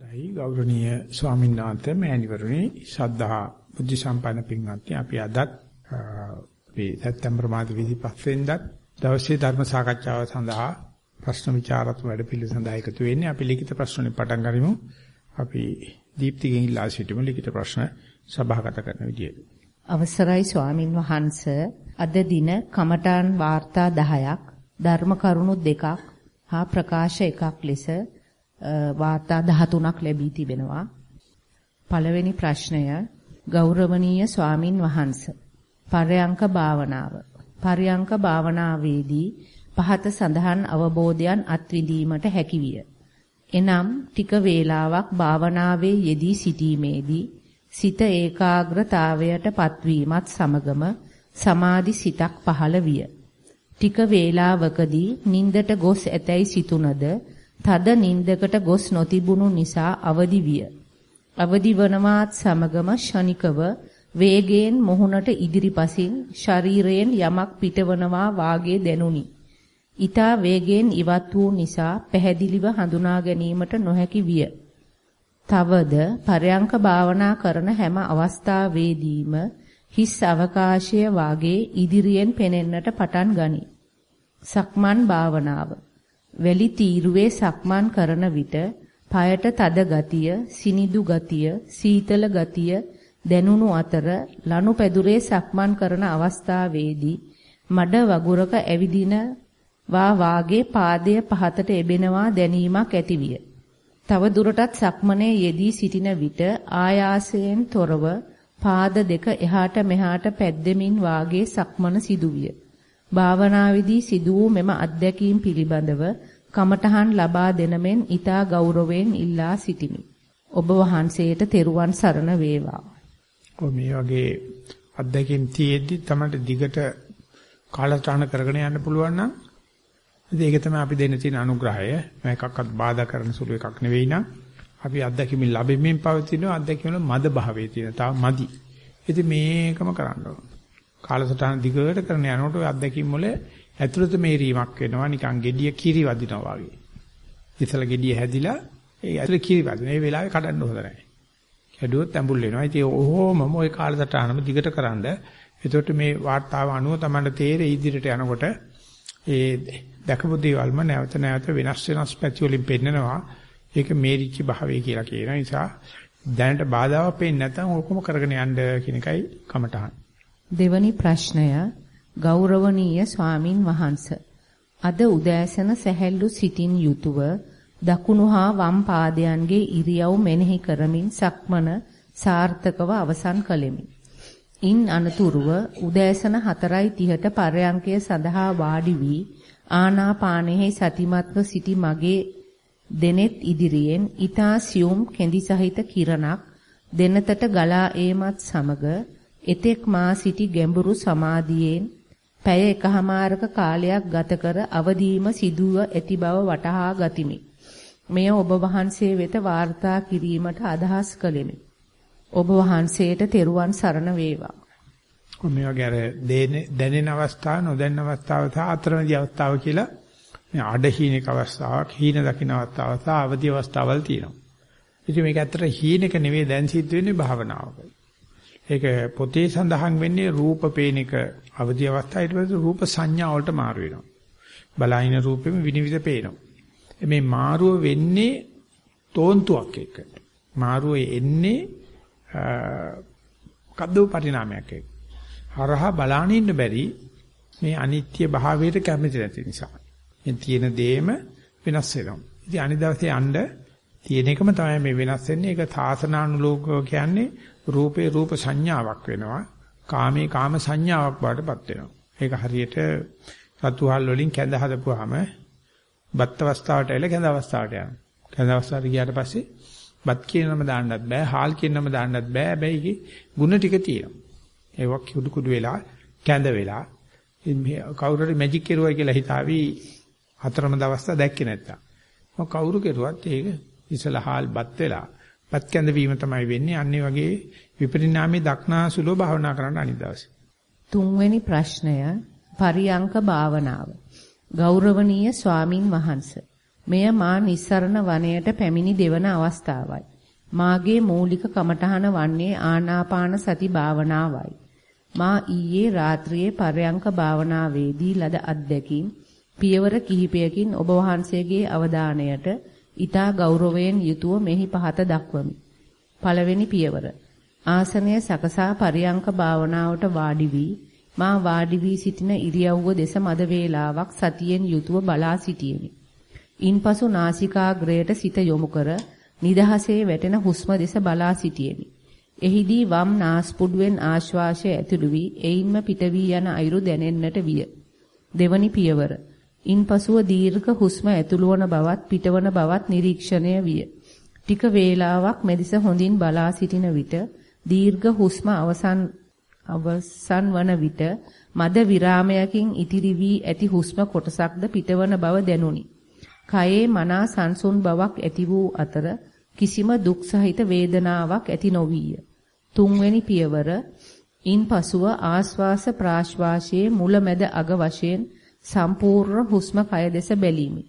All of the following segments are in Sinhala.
දෛ ගෞරවනීය ස්වාමීන් වහන්සේ මෑණිවරුනි ශ්‍රද්ධා බුද්ධ සම්පන්න පින්වත්නි අපි අදත් මේ සැප්තැම්බර් මාස 25 වෙනිදා දවසේ ධර්ම සාකච්ඡාව සඳහා ප්‍රශ්න විචාරත් වැඩපිළිවෙළ සඳහා එකතු වෙන්නේ. අපි ලිඛිත ප්‍රශ්න වලින් පටන් ගනිමු. අපි දීප්තිගෙන් ඉල්ලා සිටිමු ලිඛිත ප්‍රශ්න සභාගත කරන විදියට අවසරයි ස්වාමින් වහන්ස. අද දින කමඨාන් වාර්තා 10ක් ධර්ම කරුණු දෙකක් හා ප්‍රකාශ එකක් ලෙස වාර්තා 13ක් ලැබී තිබෙනවා. පළවෙනි ප්‍රශ්නය ගෞරවනීය ස්වාමින් වහන්සේ පරයන්ක භාවනාව. පරයන්ක භාවනාවේදී පහත සඳහන් අවබෝධයන් අත්විඳීමට හැකියිය. එනම් ටික වේලාවක් භාවනාවේ යෙදී සිටීමේදී සිත ඒකාග්‍රතාවයට පත්වීමත් සමගම සමාධි සිතක් පහළ විය. ටික වේලාවකදී නින්දට ගොස් ඇතැයි සිතුනද තද නින්දකට ගොස් නොතිබුණු නිසා අවදි විය. අවදි වනමාත් සමගම ෂණිකව වේගයෙන් මුහුණට ඉදිරිපසින් ශරීරයෙන් යමක් පිටවනවා වාගේ දැනුනි. ඊතා වේගයෙන් ඉවත් වූ නිසා පැහැදිලිව හඳුනා ගැනීමට නොහැකි විය. තවද පරයන්ක භාවනා කරන හැම අවස්ථාවේදීම හිස් අවකාශය වාගේ ඉදිරියෙන් පෙනෙන්නට පටන් ගනී. සක්මන් භාවනාව වැලි තීරුවේ සක්මන් කරන විට পায়ට තද ගතිය, සිනිදු ගතිය, සීතල ගතිය දැනුණු අතර ලනුපැදුරේ සක්මන් කරන අවස්ථාවේදී මඩ වගුරක ඇවිදින වා වාගේ පාදය පහතට එබෙනවා දැනීමක් ඇතිවිය. තව දුරටත් සක්මනේ යෙදී සිටින විට ආයාසයෙන් තොරව පාද දෙක එහාට මෙහාට පැද්දෙමින් වාගේ සක්මන සිදුවිය. භාවනාවේදී සිදු වූ මෙම අත්දැකීම් පිළිබඳව කමඨහන් ලබා දෙන මෙන් ඊතා ගෞරවයෙන් ඉල්ලා සිටිමි. ඔබ වහන්සේට තෙරුවන් සරණ වේවා. ඔය මේ වගේ අත්දැකීම් තියෙද්දි තමයි දිගට කාලසටහන කරගෙන යන්න පුළුවන් නම් ඒක තමයි අපි දෙන්න තියෙන අනුග්‍රහය. මේකක්වත් බාධා කරන සුළු එකක් නෙවෙයි නම් අපි අත්දැකීම් ලැබෙමින් පවතින අත්දැකීම් වල මද භාවයේ තියෙන තාම මදි. ඉතින් මේකම කරන්න ඕන. කාලසටහන දිගට කරන යනකොට ඔය අත්දැකීම් වල ඇතුළත මේරීමක් වෙනවා නිකන් gediya කිරි වදිනවා වගේ. ඉතල gediya හැදිලා ඒ ඇතුළේ කිරි වදින. ඒ වෙලාවේ කඩන්න හොඳ නැහැ. කැඩුවොත් ඇඹුල් වෙනවා. ඉතින් ඔහොමම ওই කාලසටහනම දිගට කරන්ද එතකොට මේ වාර්තාව අනුව තමයි තේරෙයි ඉදිරියට යනකොට ඒ දැකපු දේවල්ම නැවත නැවත වෙනස් වෙනස් පැති වලින් පෙන්නනවා. ඒක මේරිච්ච භාවය කියලා කියන නිසා දැනට බාධාවක් පේන්නේ නැත්නම් ඔක්කොම කරගෙන යන්න කියන එකයි කමටහන්. දෙවැනි ප්‍රශ්නය ගෞරවනීය ස්වාමින් වහන්ස අද උදෑසන සැහැල්ලු සිටින් යුතුව දකුණු හා වම් පාදයන්ගේ ඉරියව් මෙනෙහි කරමින් සක්මන සාර්ථකව අවසන් කළෙමි. ඉන් අනතුරුව උදෑසන 4:30ට පරයන්කය සඳහා වාඩි වී ආනාපානෙහි සතිමත්ව සිටි මගේ දෙනෙත් ඉදිරියෙන් ඊතා සියුම් කෙඳි සහිත කිරණක් දෙනතට ගලා ඒමත් සමග එතෙක් මා සිටි ගැඹුරු සමාධියෙන් පැය එකහමාරක කාලයක් ගත කර අවදීම සිදුව ඇති බව වටහා ගතිමි. මෙය ඔබ වහන්සේ වෙත වාර්තා කිරීමට අදහස් කළෙමි. ඔබ වහන්සේට තෙරුවන් සරණ වේවා. මේ වගේ අර දැනෙන අවස්ථාව නොදැනෙන අවස්ථාව සහ අතරමැදි අවස්ථාව කියලා මේ අඩහීනක අවස්ථාවක් හීන දකින්න අවස්ථාවක් සහ අවදි අවස්ථාවල් තියෙනවා. ඉතින් මේක ඇත්තට හීනක නෙවෙයි දැන් සිද්ධ වෙන්නේ භාවනාවක. ඒක පොතේ සඳහන් වෙන්නේ රූප පේන එක අවදි අවස්ථාව ඊට පස්සේ රූප සංඥා වලට මාරු වෙනවා. බලයින රූපෙම විනිවිද පේනවා. මේ මාරුව වෙන්නේ තෝන්තුවක් එක්ක. මාරුව එන්නේ කද්දෝ පරිණාමයක් එක්ක. හරහා බලාගෙන ඉන්න බැරි මේ අනිත්‍ය භාවයට කැමති නැති නිසා. මේ තියෙන දේම වෙනස් වෙනවා. ඉතින් අනිත් දවසේ යන්න තියෙන එකම තමයි මේ වෙනස් වෙන්නේ. ඒක සාසනානුලෝකව කියන්නේ රූපේ රූප සංඥාවක් වෙනවා. කාමේ කාම සංඥාවක් බාටපත් වෙනවා. ඒක හරියට සතුහල් වලින් කැඳ හදපුවාම බත් අවස්ථාවට එල කැඳ අවස්ථාවට යනවා. කැඳ අවස්ථාවට ගියාට පස්සේ බත් කියන නම දාන්නත් බෑ, හාල් කියන නම දාන්නත් බෑ. හැබැයි ඒකේ ಗುಣ ටික තියෙනවා. ඒවක් කුඩු කුඩු වෙලා කැඳ වෙලා කවුරු හරි මැජික් කරුවා කියලා හිතාවි හතරම දවස් දැක්කේ නැත්තම්. මොක කවුරු කෙරුවත් ඒක ඉසලා හාල් බත් වෙලා බත් කැඳ වීම තමයි වෙන්නේ. අන්නේ වගේ විපරිණාමයේ දක්නාසුලෝ භාවනා කරන්න අනිත් දවසේ. තුන්වෙනි ප්‍රශ්නය පරියංක භාවනාව. ගෞරවනීය ස්වාමින් වහන්සේ මෙය මා නිස්සරණ වනයේට පැමිණි දෙවන අවස්ථාවයි. මාගේ මූලික කමඨහන වන්නේ ආනාපාන සති භාවනාවයි. මා ඊයේ රාත්‍රියේ පරයන්ක භාවනාවේදී ලද අත්දැකීම් පියවර කිහිපයකින් ඔබ වහන්සේගේ අවධානයට ඊතා ගෞරවයෙන් යුතුව මෙහි පහත දක්වමි. පළවෙනි පියවර. ආසනය සකසා පරියංක භාවනාවට වාඩි වී මා වාඩි වී සිටින ඉරියව්ව දෙස මද වේලාවක් සතියෙන් යුතුව බලා සිටියෙමි. ඉන්පසු නාසිකාග්‍රයට සිත යොමු කර නිදහසේ වැටෙන හුස්ම දෙස බලා සිටියෙමි. එහිදී වම් නාස්පුඩුවෙන් ආශ්වාසය ඇතුළු වී එයින්ම පිට වී යන අයුරු දැනෙන්නට විය. දෙවනි පියවර. ඉන්පසුව දීර්ඝ හුස්ම ඇතුළු වන බවත් පිටවන බවත් නිරීක්ෂණය විය. ටික වේලාවක් මෙදිස හොඳින් බලා සිටින විට දීර්ඝ හුස්ම අවසන් අවසන් වන විට මද විරාමයකින් ඉතිරි වී ඇති හුස්ම කොටසක්ද පිටවන බව දැනුනි. කයේ මනා සංසුන් බවක් ඇති වූ අතර කිසිම දුක් සහිත වේදනාවක් ඇති නොවිය. තුන්වෙනි පියවර ඉන්පසුව ආශ්වාස ප්‍රාශ්වාසයේ මුලැමැද අග වශයෙන් සම්පූර්ණ හුස්ම කය දෙස බැලීමි.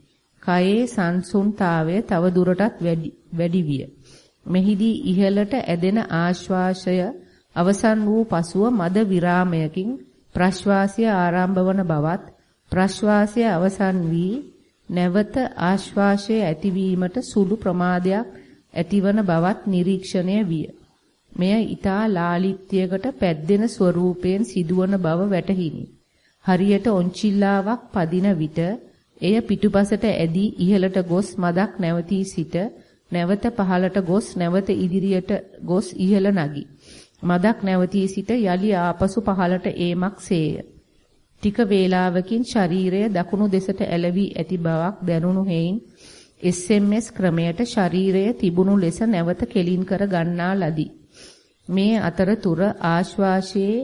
කයේ සංසුන්තාවය තව දුරටත් වැඩි විය. මෙහිදී ඉහළට ඇදෙන ආශ්වාසය අවසන් වූ පසුව මද විරාමයකින් ප්‍රශ්වාසය ආරම්භ වන බවත් ප්‍රශ්වාසය අවසන් වී නැවත ආශ්වාසය ඇතිවීමට සුළු ප්‍රමාදයක් ඇතිවන බවත් නිරීක්ෂණය විය. මෙය ඊතා ලාලිත්‍යයකට පැද්දෙන ස්වරූපයෙන් සිදුවන බව වැටහිනි. හරියට ඔන්චිල්ලාවක් පදින විට එය පිටුපසට ඇදී ඉහළට ගොස් මදක් නැවතී සිට නැවත පහළට ගොස් නැවත ඉදිරියට ගොස් ඉහළ නගී. මදක් නැවතී සිට යලි ආපසු පහළට ඒමක් සේය. ටික වේලාවකින් ශරීරය දකුණු දෙසට ඇලවි ඇති බවක් දැනුණු හේයින් SMS ක්‍රමයට ශරීරය තිබුණු ලෙස නැවත කෙලින් කර ගන්නා ලදී. මේ අතරතුර ආශ්වාසයේ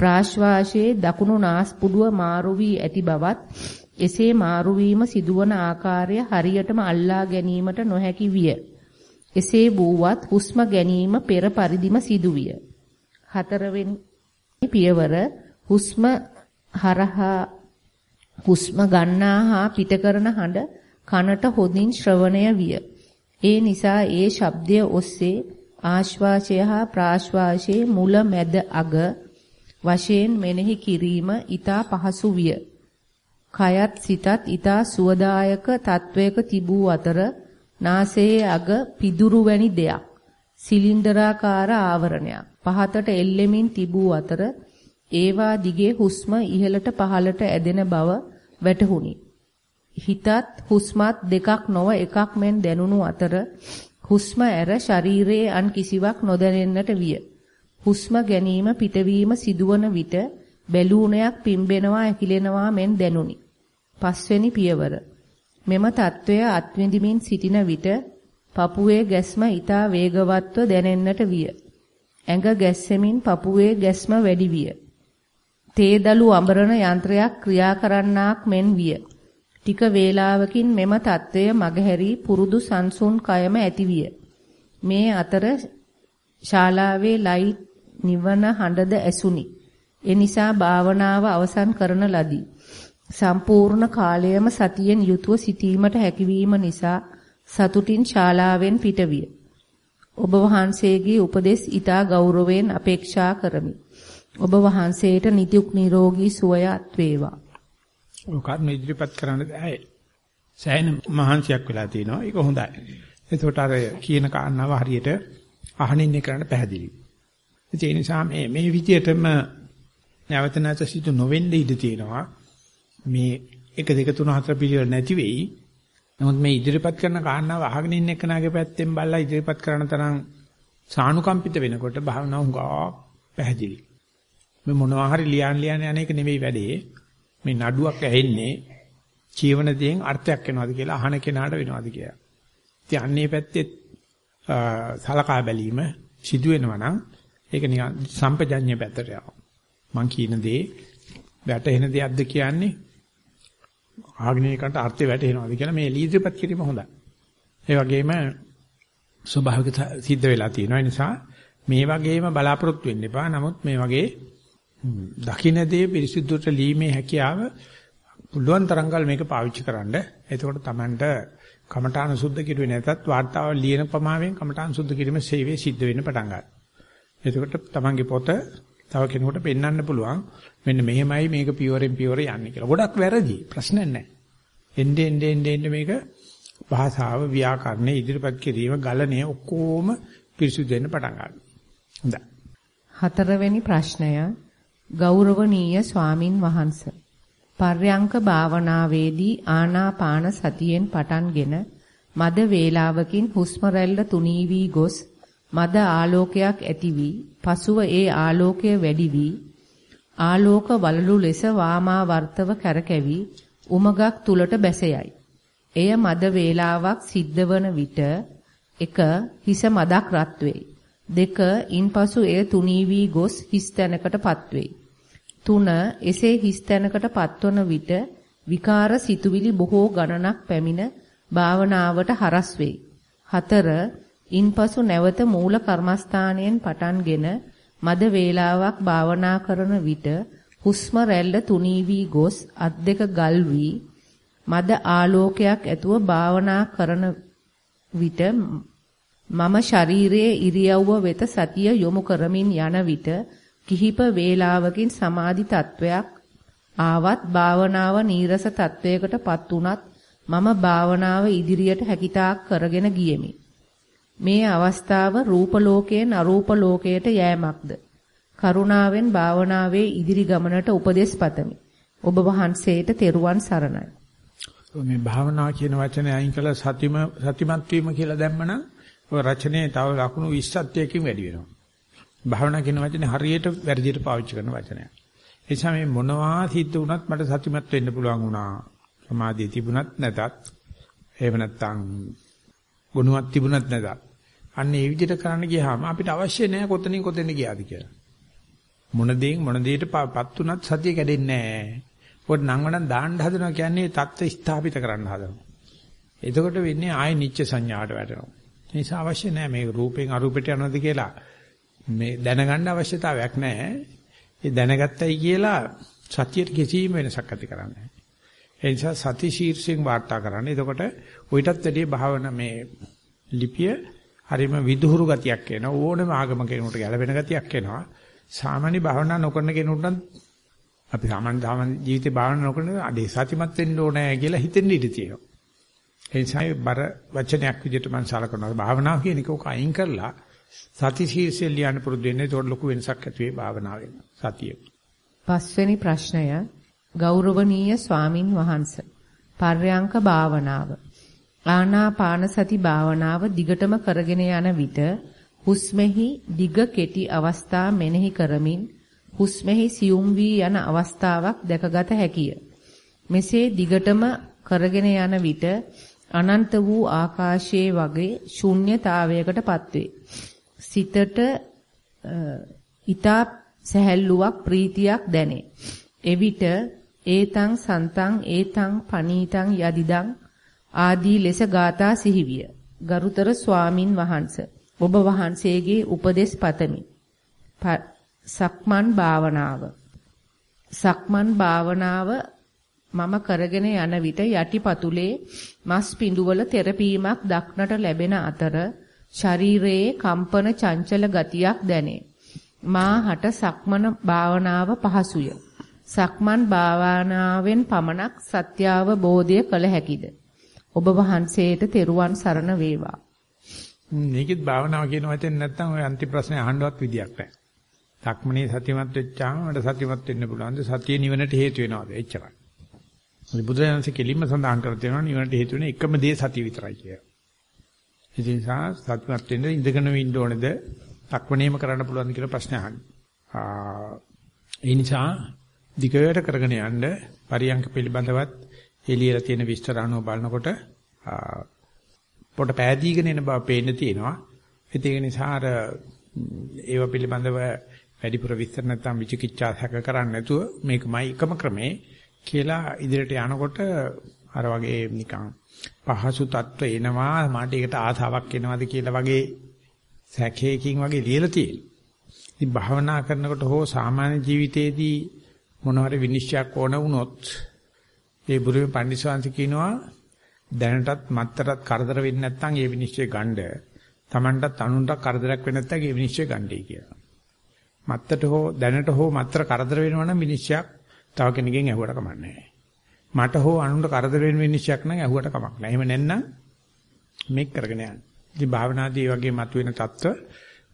ප්‍රාශ්වාසයේ දකුණු නාස්පුඩුව මාරු වී ඇති බවත් එසේ මාරු වීම සිදුවන ආකාරය හරියටම අල්ලා ගැනීමට නොහැකි විය. එසේ වූවත් හුස්ම ගැනීම පෙර පරිදිම සිදුවිය. හතරවෙනි පියවර හුස්ම හරහා හුස්ම ගන්නා හා පිට කරන හඬ කනට හොඳින් ශ්‍රවණය විය. ඒ නිසා ඒ ශබ්දය ඔස්සේ ආශ්වාසය හා ප්‍රාශ්වාසයේ මුල මැද අග වශයෙන් මෙනෙහි කිරීම ඊට පහසු විය. කයත් සිතත් ඊතා සුවදායක තත්වයක තිබූ අතර නාසයේ අග පිදුරු වැනි දෙයක් සිලින්ඩරාකාර ආවරණයක් පහතට එල්ලෙමින් තිබූ අතර ඒවා දිගේ හුස්ම ඉහළට පහළට ඇදෙන බව වැටහුණි. හිතත් හුස්මත් දෙකක් නොව එකක් මෙන් දැනුණු අතර හුස්ම ඇර ශරීරයේ අන් කිසිවක් නොදැනෙන්නට විය. හුස්ම ගැනීම පිටවීම සිදුවන විට බැලූණයක් පිම්බෙනවා ඇකිලෙනවා මෙන් දැනුනි. පස්වෙනි පියවර. මෙම తত্ত্বය අත්විඳිමින් සිටින විට පපුවේ ගැස්ම ඊතා වේගවත්ව දැනෙන්නට විය. ඇඟ ගැස්සෙමින් පපුවේ ගැස්ම වැඩි විය. තේදලු අඹරන යන්ත්‍රයක් ක්‍රියා කරන්නාක් මෙන් විය. ටික වේලාවකින් මෙම తত্ত্বය මගහැරි පුරුදු සංසුන් කයම ඇතිවිය. මේ අතර ශාලාවේ ලයිට් නිවන හඬද ඇසුනි. ඒ නිසා භාවනාව අවසන් කරන ලදී. සම්පූර්ණ කාලයම සතියෙන් යුතුව සිටීමට හැකියවීම නිසා සතුටින් ශාලාවෙන් පිටවිය. ඔබ වහන්සේගේ උපදෙස් ඊටා ගෞරවයෙන් අපේක්ෂා කරමි. ඔබ වහන්සේට නිදුක් නිරෝගී සුවයත් වේවා. ඔකත් ඉදිරිපත් කරන්න බෑ. සෑහෙන මහන්සියක් වෙලා තිනවා. ඒක හොඳයි. එතකොට අර කියන කාරණාව හරියට අහනින් කරන්න පැහැදිලි. ඒ නිසා මේ මේ විදියටම නැවත නැවත සිදු නොවෙන්න ඉඩ තියෙනවා. මේ 1 2 3 4 පිළිවෙල නැති වෙයි. නමුත් මේ ඉදිරිපත් කරන කාරණාව අහගෙන ඉන්න එකනාගේ පැත්තෙන් බලලා ඉදිරිපත් කරන තරම් සානුකම්පිත වෙනකොට භාවනාව හුඟා පැහැදිලි. මේ මොනවා හරි ලියන් ලියන් යන එක නෙවෙයි වැඩේ. මේ නඩුවක් ඇහෙන්නේ කියවන දේෙන් අර්ථයක් වෙනවද කියලා අහන කෙනාට වෙනවද කියලා. ඉතින් අන්නේ පැත්තේ සලකා බැලීම සිදු වෙනවා නම් ඒක නිකන් සම්පජඤ්ඤ පැත්තට යනවා. මං කියන දේ වැටෙන දෙයක්ද කියන්නේ ආග්නේයකට අර්ථය වැටෙනවාද කියලා මේ ලීද්‍රිපත් කිරීම හොඳයි. ඒ වගේම ස්වභාවික සිද්ධ වෙලා තියෙනවා. ඒ නිසා මේ වගේම බලාපොරොත්තු වෙන්න එපා. නමුත් මේ වගේ දකින්නදී පිරිසිදුට ලීමේ හැකියාව පුළුවන් තරම්කල් මේක පාවිච්චි කරන්න. එතකොට Tamanට කමඨාන සුද්ධ කිරුවේ නැතත් වාර්තාව ලියන ප්‍රමාණයෙන් කමඨාන සුද්ධ කිරීමේ සේවය සිද්ධ වෙන්න පටන් ගන්නවා. එතකොට Tamanගේ පොත තව කෙනෙකුට පෙන්වන්න පුළුවන්. මෙන්න මෙහෙමයි මේක පියවරෙන් පියවර යන්නේ කියලා. ගොඩක් වැරදි. ප්‍රශ්නයක් නැහැ. එnde ende ende ende මේක භාෂාව ව්‍යාකරණ ඉදිරිපත් කිරීම ගලණය ඔක්කොම පිරිසුදු වෙන්න පටන් ගන්නවා. හොඳයි. හතරවෙනි ප්‍රශ්නය ගෞරවනීය ස්වාමින් වහන්සේ පර්යංක භාවනාවේදී ආනාපාන සතියෙන් පටන්ගෙන මද වේලාවකින් හුස්ම රැල්ල තුනී වී ගොස් මද ආලෝකයක් ඇති වී පසුව ඒ ආලෝකය වැඩි වී ආලෝක වලලු ලෙස වාමාවර්තව කරකැවි උමගක් තුලට බැසයයි. එය මද වේලාවක් සිද්ධවන විට එක හිස මදක් රත් වෙයි. දෙක ඉන්පසු එය තුනී වී ගොස් හිස් තැනකටපත් වෙයි. තුන එසේ හිස් තැනකට පත්වන විට විකාර සිතුවිලි බොහෝ ගණනක් පැමිණ භාවනාවට හරස් වෙයි. හතර ඉන්පසු නැවත මූල කර්මස්ථානයෙන් පටන්ගෙන මද වේලාවක් භාවනා කරන විට හුස්ම රැල්ල තුනී වී ගොස් අත් දෙක ගල් වී මද ආලෝකයක් ඇතුව භාවනා කරන විට මම ශරීරයේ ඉරියව්ව වෙත සතිය යොමු කරමින් යන විට කිහිප වේලාවකින් සමාධි තත්වයක් ආවත් භාවනාව නීරස තත්වයකටපත් උනත් මම භාවනාව ඉදිරියට හැකිතාක් කරගෙන ගියෙමි. මේ අවස්ථාව රූප ලෝකයෙන් අරූප ලෝකයට යෑමක්ද? කරුණාවෙන් භාවනාවේ ඉදිරි ගමනට උපදෙස් පතමි. ඔබ වහන්සේට තෙරුවන් සරණයි. මේ භාවනාව කියන වචනේ අයින් කළා සතිම සතිමත් වීම කියලා දැම්මනම් ඔය රචනයේ තව ලකුණු 20ක්කින් වැඩි වෙනවා. භාවනා කියන වචනේ හරියට වැරදියට පාවිච්චි කරන වචනයක්. ඒ නිසා මේ මොනවා සිද්ධ වුණත් මට සතිමත් වෙන්න පුළුවන් වුණා. සමාධිය තිබුණත් නැතත් එහෙම නැත්නම් ගුණවත් තිබුණත් නැතත් අන්න ඒ විදිහට කරන්න ගියාම අපිට අවශ්‍ය නැහැ කොතනින් කොතෙන්ද ගියාද කියලා. මොන දේෙන් මොන දෙයකටපත් උනත් සතිය කැඩෙන්නේ නැහැ. පොඩ් නංවනම් දාන්න හදනවා කියන්නේ தත්ත්ව ස්ථාපිත කරන්න හදනවා. එතකොට වෙන්නේ ආයේ නිච්ච සංඥාවට වැටෙනවා. ඒ නිසා අවශ්‍ය නැහැ මේ රූපෙන් අරූපෙට යනවාද කියලා මේ දැනගන්න අවශ්‍යතාවයක් නැහැ. ඒ දැනගත්තයි කියලා සතියට කිසිම වෙනසක් ඇති කරන්නේ නැහැ. ඒ නිසා සති ශීර්ෂයෙන් වාර්තා කරන්න. එතකොට ඔయితත් වැඩිය භාවන මේ ලිපිය හරිම විදුහුරු ගතියක් එනවා. ඕනම ආගම කෙනෙකුට ගැළපෙන ගතියක් එනවා. සාමාන්‍ය භාවනා නොකරන කෙනෙකුට අපි සාමාන්‍ය සාමාන්‍ය ජීවිතේ භාවනා නොකරන අඩේ සතිමත් වෙන්න ඕනේ කියලා හිතෙන්න ඉඩ තියෙනවා. ඒ නිසා බර වචනයක් විදිහට මම සලකනවා. භාවනාව කියන එක ඔක අයින් කරලා සති ශීර්ෂය ලියන්න පුරුදු වෙන්නේ ඒකට ලොකු වෙනසක් ඇති වෙයි භාවනාවෙන් සතිය. පස්වෙනි ප්‍රශ්නය ගෞරවනීය ස්වාමින් වහන්සේ පර්යංක භාවනාව ආනාපාන සති භාවනාව දිගටම කරගෙන යන විට හුස්මෙහි දිග කෙටි අවස්ථා මෙනෙහි කරමින් හුස්මෙහි සියුම් වී යන අවස්ථාවක් දැකගත හැකිය. මෙසේ දිගටම කරගෙන යන විට අනන්ත වූ ආකාශයේ වගේ ශූන්‍යතාවයකටපත් වේ. සිතට ඊතා සැහැල්ලුවක් ප්‍රීතියක් දැනේ. එවිට ඒතං සන්තං ඒතං පනීතං යදිදං ආදී ලෙස ගාථා සිහිවිය. ගරුතර ස්වාමින් වහන්සේ ඔබ වහන්සේගේ උපදෙස් පතමි. සක්මන් භාවනාව සක්මන් භාවනාව මම කරගෙන යන විට යටිපතුලේ මස් පිඬුවල තෙරපීමක් දක්නට ලැබෙන අතර ශරීරයේ කම්පන චංචල ගතියක් දැනේ. මාහට සක්මන භාවනාව පහසුය. සක්මන් භාවනාවෙන් පමණක් සත්‍ය අවබෝධය කළ හැකිද? ඔබ වහන්සේට තෙරුවන් සරණ වේවා. මේකෙත් භාවනාව කියන වචෙන් නැත්තම් ඔය අන්තිම ප්‍රශ්නේ අහන්නවත් විදියක් නැහැ. සක්මනේ සතිමත් වෙච්චාම මට සතිමත් වෙන්න පුළුවන්ද? සතිය නිවනට හේතු වෙනවද? එච්චරයි. බුදුරජාණන්සේ කෙලින්ම සඳහන් කර තියෙනවා නිවනට හේතු වෙන එකම දේ සතිය විතරයි කියලා. ඒ නිසා සත්‍යමත් වෙන්න ඉඳගෙන ඉන්න ඕනේද? සක්මණේම කරන්න පුළුවන්ද කියලා ප්‍රශ්න අහන්නේ. ඒ නිසා දිගට කරගෙන යන්න පරියන්ක පිළිබඳවත් එළියලා තියෙන විස්තර අනුව බලනකොට පොට පෑදීගෙන එන බව පේන්න තියෙනවා. ඒක නිසා අර ඒව පිළිබඳව වැඩිපුර විස්තර නැත්නම් විචිකිච්ඡා සැක කරන්නේ නැතුව මේකමයි එකම ක්‍රමේ කියලා ඉදිරියට යනකොට අර වගේ නිකන් පහසු තත්ත්ව එනවා මාට ඒකට ආසාවක් එනවාද කියලා වගේ සැකයකින් වගේ ලියලා තියෙනවා. ඉතින් භාවනා කරනකොට හෝ සාමාන්‍ය ජීවිතයේදී මොනවාරි විනිශ්චයක් ඕන වුණොත් ඒ බුරුමේ පඬිස්වාංශ කියනවා දැනටත් මත්තරත් කරදර වෙන්නේ නැත්නම් ඒ විනිශ්චය ගන්න. Tamanටත් අනුන්ට කරදරයක් වෙන්නේ නැත්නම් ඒ විනිශ්චය ගන්නයි කියලා. මත්තට හෝ දැනට හෝ මත්තර කරදර වෙනවා නම් විනිශ්චයක් තව කෙනකින් ඇහුවට කමක් නැහැ. මට හෝ අනුන්ට කරදර වෙන විනිශ්චයක් නම් ඇහුවට කමක් නැහැ. එහෙම නැත්නම් මේක කරගෙන යන්න. ඉතින් භාවනාදී වගේ මතුවෙන தত্ত্ব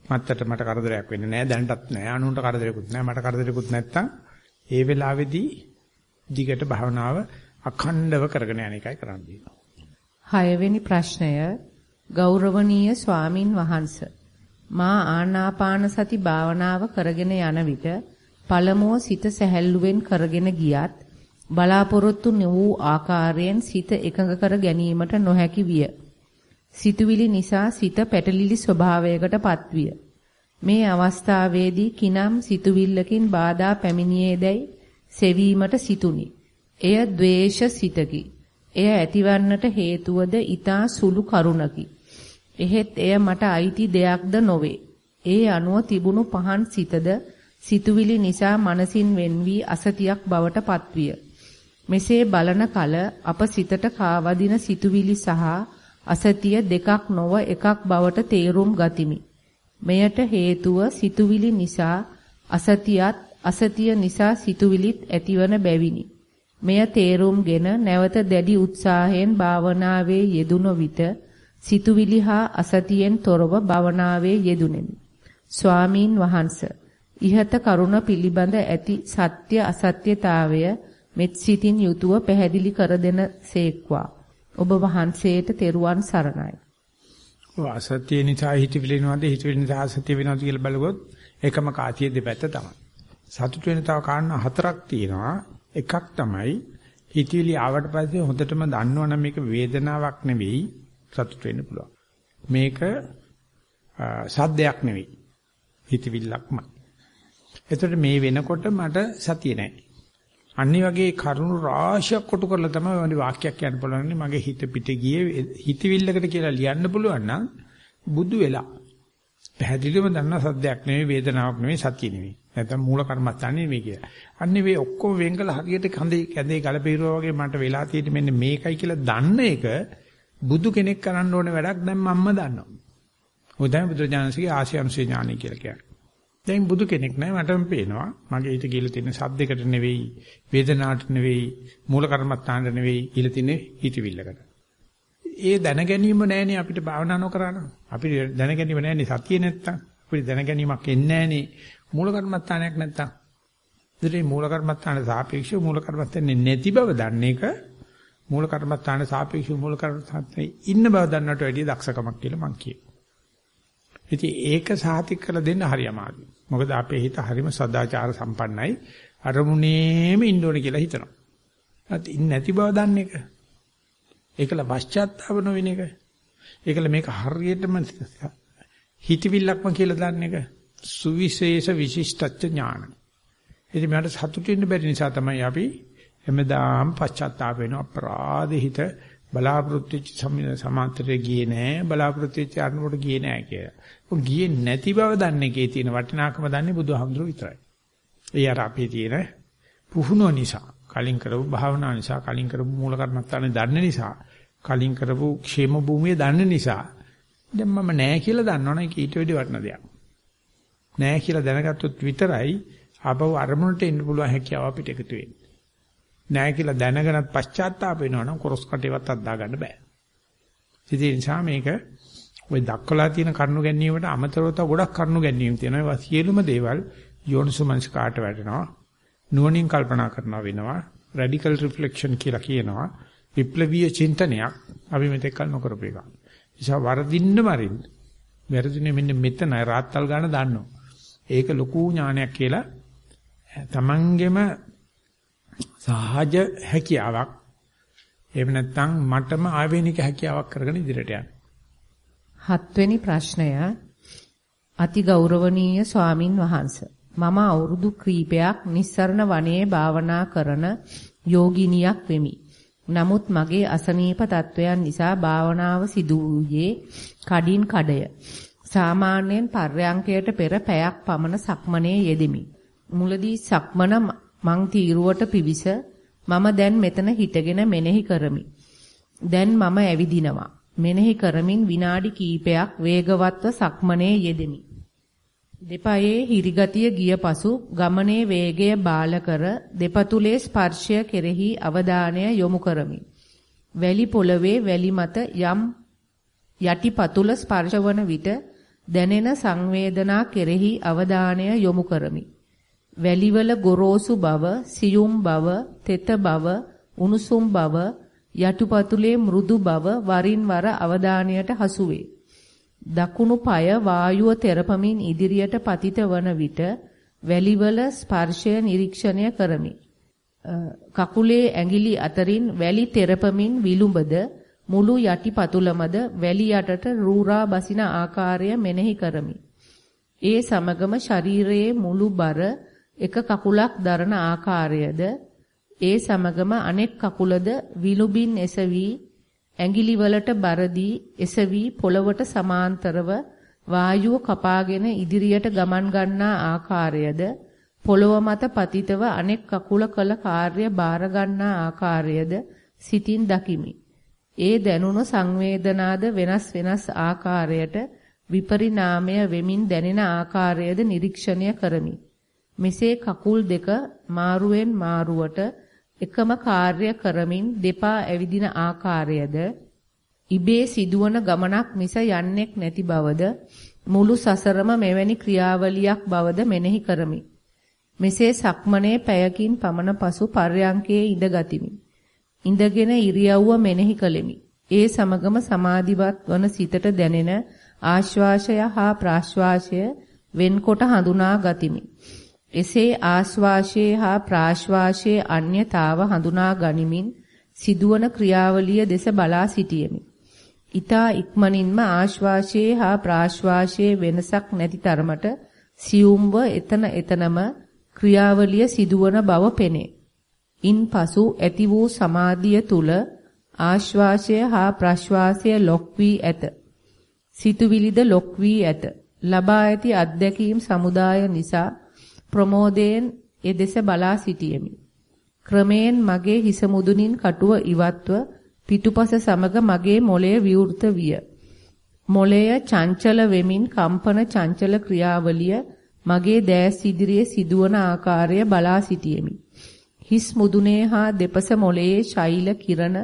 මත්තට මට කරදරයක් වෙන්නේ නැහැ. දැනටත් නැහැ. අනුන්ට කරදරයක්වත් නැහැ. මට කරදරයක්වත් නැත්තම් ඒ වෙලාවේදී දිගට භාවනාව අඛණ්ඩව කරගෙන යන එකයි කරන්නේ. හයවෙනි ප්‍රශ්නය ගෞරවනීය ස්වාමින් වහන්සේ මා ආනාපාන සති භාවනාව කරගෙන යන විට පළමුව සිත සැහැල්ලුවෙන් කරගෙන ගියත් බලාපොරොත්තු වූ ආකාරයෙන් සිත එකඟ කර ගැනීමට නොහැකි විය. සිතුවිලි නිසා සිත පැටලිලි ස්වභාවයකට පත්විය. මේ අවස්ථාවේදී කිනම් සිතුවිල්ලකින් බාධා පැමිණියේදැයි සෙවීමට සිතුනි. එය ද්වේෂ සිතකි. එය ඇතිවන්නට හේතුවද ඊතා සුළු කරුණකි. එහෙත් එය මට අයිති දෙයක්ද නොවේ. ඒ අනුව තිබුණු පහන් සිතද සිතුවිලි නිසා මනසින් වෙන් වී අසතියක් බවට පත්විය. මෙසේ බලන කල අප සිතට කාවදින සිතුවිලි සහ අසතිය දෙකක් නොව එකක් බවට තේරුම් ගතිමි. මෙයට හේතුව සිතුවිලි නිසා අසතියත් අසතිය නිසා සිතුවිලිත් ඇතිවන බැවිනි. මෙය තේරුම්ගෙන නැවත දැඩි උත්සාහයෙන් භාවනාවේ යෙදුන විට සිතුවිලි හා අසතියෙන් තොරව භවනාවේ යෙදුණෙමි. ස්වාමීන් වහන්ස ඉහත කරුණ පිළිබඳ ඇති සත්‍ය අසත්‍යතාවය මෙත් සිතින් යුතුව පැහැදිලි කර දෙන සේක්වා. ඔබ වහන්සේට තෙරුවන් සරණයි. ඔව් අසත්‍ය නිසා හිතවිලි වෙනවද හිතවිලි නිසා අසත්‍ය වෙනවද කියලා බලගොත් එකම කාතිය දෙපැත්ත තමයි. සතුට වෙන තව කාරණා හතරක් තියෙනවා. එකක් තමයි හිතවිලි ආවට පස්සේ හොඳටම දන්නවනම් මේක වේදනාවක් නෙවෙයි සතුට වෙන්න පුළුවන්. මේක සද්දයක් නෙවෙයි. හිතවිල්ලක්මයි. එතකොට මේ වෙනකොට මට සතිය නැහැ. අනිත් වගේ කරුණු රාශියක් කොටු කරලා තමයි මේ වාක්‍යයක් කියන්න පුළුවන්. මගේ හිත පිට ගියේ හිතවිල්ලකට කියලා ලියන්න පුළුවන් නම් බුදු වෙලා. පැහැදිලිවම දන්න සද්දයක් නෙවෙයි වේදනාවක් නෙවෙයි සතිය නෙවෙයි. නැත්නම් මූල කර්මස්ථානේ නෙවෙයි කියලා. අන්නේ මේ ඔක්කොම වෙන් කළ හරියට කඳේ කැඳේ ගලපීරුවා වගේ මට වෙලා තියෙන්නේ මෙන්න මේකයි කියලා දන්න එක බුදු කෙනෙක් කරන්න ඕනේ වැඩක් දැන් මම්ම දන්නවා. ඔය දැන් බුදුරජාණන්සේගේ ආශයන්සේ ඥානයි කියලා කියන්නේ. දැන් බුදු කෙනෙක් නෑ මටම පේනවා. මගේ හිත ගිහලා තියෙන සද්දයකට නෙවෙයි, වේදනාවට නෙවෙයි, මූල කර්මස්ථානට නෙවෙයි, ගිහලා තියෙන්නේ හිතවිල්ලකට. ඒ දැන ගැනීම නෑනේ අපිට භාවනා නොකරන. අපිට දැන ගැනීම නෑනේ සතිය නැත්තම්. අපිට දැන ගැනීමක් එන්නේ නෑනේ මූල කර්මස්ථානයක් නැත්තම්. ඉතින් මූල කර්මස්ථාන සාපේක්ෂව මූල කර්මස්ථානේ නැති බව දන්නේ එක මූල කර්මස්ථාන සාපේක්ෂව මූල කර්මස්ථානේ ඉන්න බව දන්නට වැඩිය දක්ෂකමක් කියලා මං කියනවා. ඉතින් ඒක සාතික කරලා දෙන්න හරි අමාරුයි. මොකද අපේ හිත හරිම සදාචාර සම්පන්නයි. අරමුණේම ඉන්න ඕනේ කියලා හිතනවා. නැත්නම් ඉන්නේ නැති බව දන්න එක. ඒකල පශ්චාත්තාප නොවෙන එක. ඒකල මේක හරියටම හිතවිල්ලක්ම කියලා දන්න එක. සුවිශේෂ විශිෂ්ටච්ඡ ඥාන. ඉතින් මට සතුටින් ඉන්න බැරි නිසා තමයි අපි හැමදාම පශ්චාත්තාප වෙන අපරාධිත බලාපොරොත්තු වෙච්ච සමාන්තරේ ගියේ නෑ බලාපොරොත්තු වෙච්ච අරමුණට ගියේ නෑ කියලා. ඔය ගියේ නැති බව දන්නේ කේ තියෙන වටිනාකම දන්නේ බුදුහාමුදුරුවෝ විතරයි. ඒ අර අපේ තියෙන පුහුණුව නිසා, කලින් කරපු භාවනාව නිසා, කලින් කරපු මූල කර්මත්තානේ දන්න නිසා, කලින් කරපු ക്ഷേම භූමිය දන්න නිසා දැන් මම නෑ කියලා දන්නවනේ ඒක ඊට වැඩි වටින දෙයක්. නෑ කියලා දැනගත්තොත් විතරයි ආපහු අරමුණට එන්න පුළුවන් හැකියාව අපිට එකතු වෙන්නේ. නැහැ කියලා දැනගෙනත් පශ්චාත්තාප වෙනවනම් කොරස් කටේවත් අද්දා ගන්න බෑ. ඉතින් නිසා මේක ওই දක්වලා තියෙන කරුණු ගැනීමට අමතරව තව ගොඩක් කරුණු ගැනීම තියෙනවා. ඒවා සියලුම දේවල් යෝනිසුමංස කාට වැටෙනවා. නුවණින් කල්පනා කරනවා වෙනවා. රැඩිකල් රිෆ්ලෙක්ෂන් කියලා කියනවා. විප්ලවීය චින්තනයක් අපි මෙතෙක් කල නොකරපු එකක්. නිසා වරදින්න මරින්න. වැරදිනේ මෙන්න මෙතන රාත්තල් ගන්න දන්නවා. ඒක ලොකු ඥානයක් කියලා තමන්ගෙම සහජ හැකියාවක් එහෙම නැත්නම් මටම ආවේනික හැකියාවක් කරගෙන ඉදිරියට යන්න. හත්වෙනි ප්‍රශ්නය අති ගෞරවනීය ස්වාමින් වහන්සේ මම අවුරුදු කීපයක් නිස්සරණ වනයේ භාවනා කරන යෝගිනියක් වෙමි. නමුත් මගේ අසනීප තත්වයන් නිසා භාවනාව සිදු වූයේ කඩින් කඩය. සාමාන්‍යයෙන් පර්යංකයට පෙර පැයක් පමණ සක්මනේ යෙදෙමි. මුලදී සක්මන මං තීරුවට පිවිස මම දැන් මෙතන හිටගෙන මෙනෙහි කරමි. දැන් මම ඇවිදිනවා. මෙනෙහි කරමින් විනාඩි කිහිපයක් වේගවත්ව සක්මනේ යෙදෙමි. දෙපයේ හිරිගතිය ගිය පසු ගමනේ වේගය බාල කර දෙපතුලේ ස්පර්ශය කෙරෙහි අවධානය යොමු කරමි. වැලි පොළවේ වැලි මත යම් යටිපතුල ස්පර්ශවන විට දැනෙන සංවේදනා කෙරෙහි අවධානය යොමු කරමි. වැලිවල ගොරෝසු බව, සියුම් බව, තෙත බව, උණුසුම් බව, යටිපතුලේ මෘදු බව වරින් වර අවධානයට හසු වේ. දකුණු පාය වායුව තෙරපමින් ඉදිරියට පතිත වන විට වැලිවල ස්පර්ශය නිරීක්ෂණය කරමි. කකුලේ ඇඟිලි අතරින් වැලි තෙරපමින් විලුඹද මුළු යටිපතුලමද වැලි යටට රූරා බසින ආකාරය මෙනෙහි කරමි. ඒ සමගම ශරීරයේ මුළු බර එක කකුලක් දරන ආකාරයද ඒ සමගම අනෙක් කකුලද විලුඹින් එසවි ඇඟිලි වලට බරදී එසවි පොළවට සමාන්තරව වායුව කපාගෙන ඉදිරියට ගමන් ගන්නා ආකාරයද පොළව මත පතිතව අනෙක් කකුල කළ කාර්ය බාර ගන්නා ආකාරයද සිතින් දකිමි. ඒ දැනුණු සංවේදනාද වෙනස් වෙනස් ආකාරයට විපරිණාමය වෙමින් දැනෙන ආකාරයද නිරීක්ෂණය කරමි. මෙසේ කකුල් දෙක මාරුවෙන් මාරුවට එකම කාර්ය කරමින් දෙපා ඇවිදින ආකාරයද ඉබේ සිදුවන ගමනක් මිස යන්නෙක් නැති බවද මුළු සසරම මෙවැනි ක්‍රියාවලියක් බවද මෙනෙහි කරමි. මෙසේ සක්මනේ පැයකින් පමණ පසු පර්යංකයේ ඉඳගතිමි. ඉඳගෙන ඉරියව්ව මෙනෙහි කළෙමි. ඒ සමගම සමාධිවත් වන සිතට දැනෙන ආශ්වාසය හා ප්‍රාශ්වාසය වෙන්කොට හඳුනා ගතිමි. එසේ ආශ්වාසයේ හා ප්‍රාශ්වාසයේ අන්‍යතාව හඳුනා ගනිමින් සිදුවන ක්‍රියාවලිය දෙස බලා සිටියෙමි. ඊතා ඉක්මනින්ම ආශ්වාසයේ හා ප්‍රාශ්වාසයේ වෙනසක් නැති තරමට සියුම්ව එතන එතනම ක්‍රියාවලිය සිදුවන බව පෙනේ. ඉන්පසු ඇති වූ සමාධිය තුල ආශ්වාසය හා ප්‍රශ්වාසය ලොක් වී ඇත. සිතුවිලිද ලොක් වී ඇත. ලබා ඇති අත්දැකීම් සමුදාය නිසා ප්‍රමෝදයෙන් එදෙස බලා සිටියෙමි. ක්‍රමයෙන් මගේ හිස මුදුනින් කටුව ඉවත්ව පිටුපස සමග මගේ මොළය විවෘත විය. මොළය චංචල වෙමින් කම්පන චංචල ක්‍රියාවලිය මගේ දෑස් ඉදිරියේ සිදුවන ආකාරය බලා සිටියෙමි. හිස් මුදුනේ හා දෙපස මොළයේ ශෛල කිරණ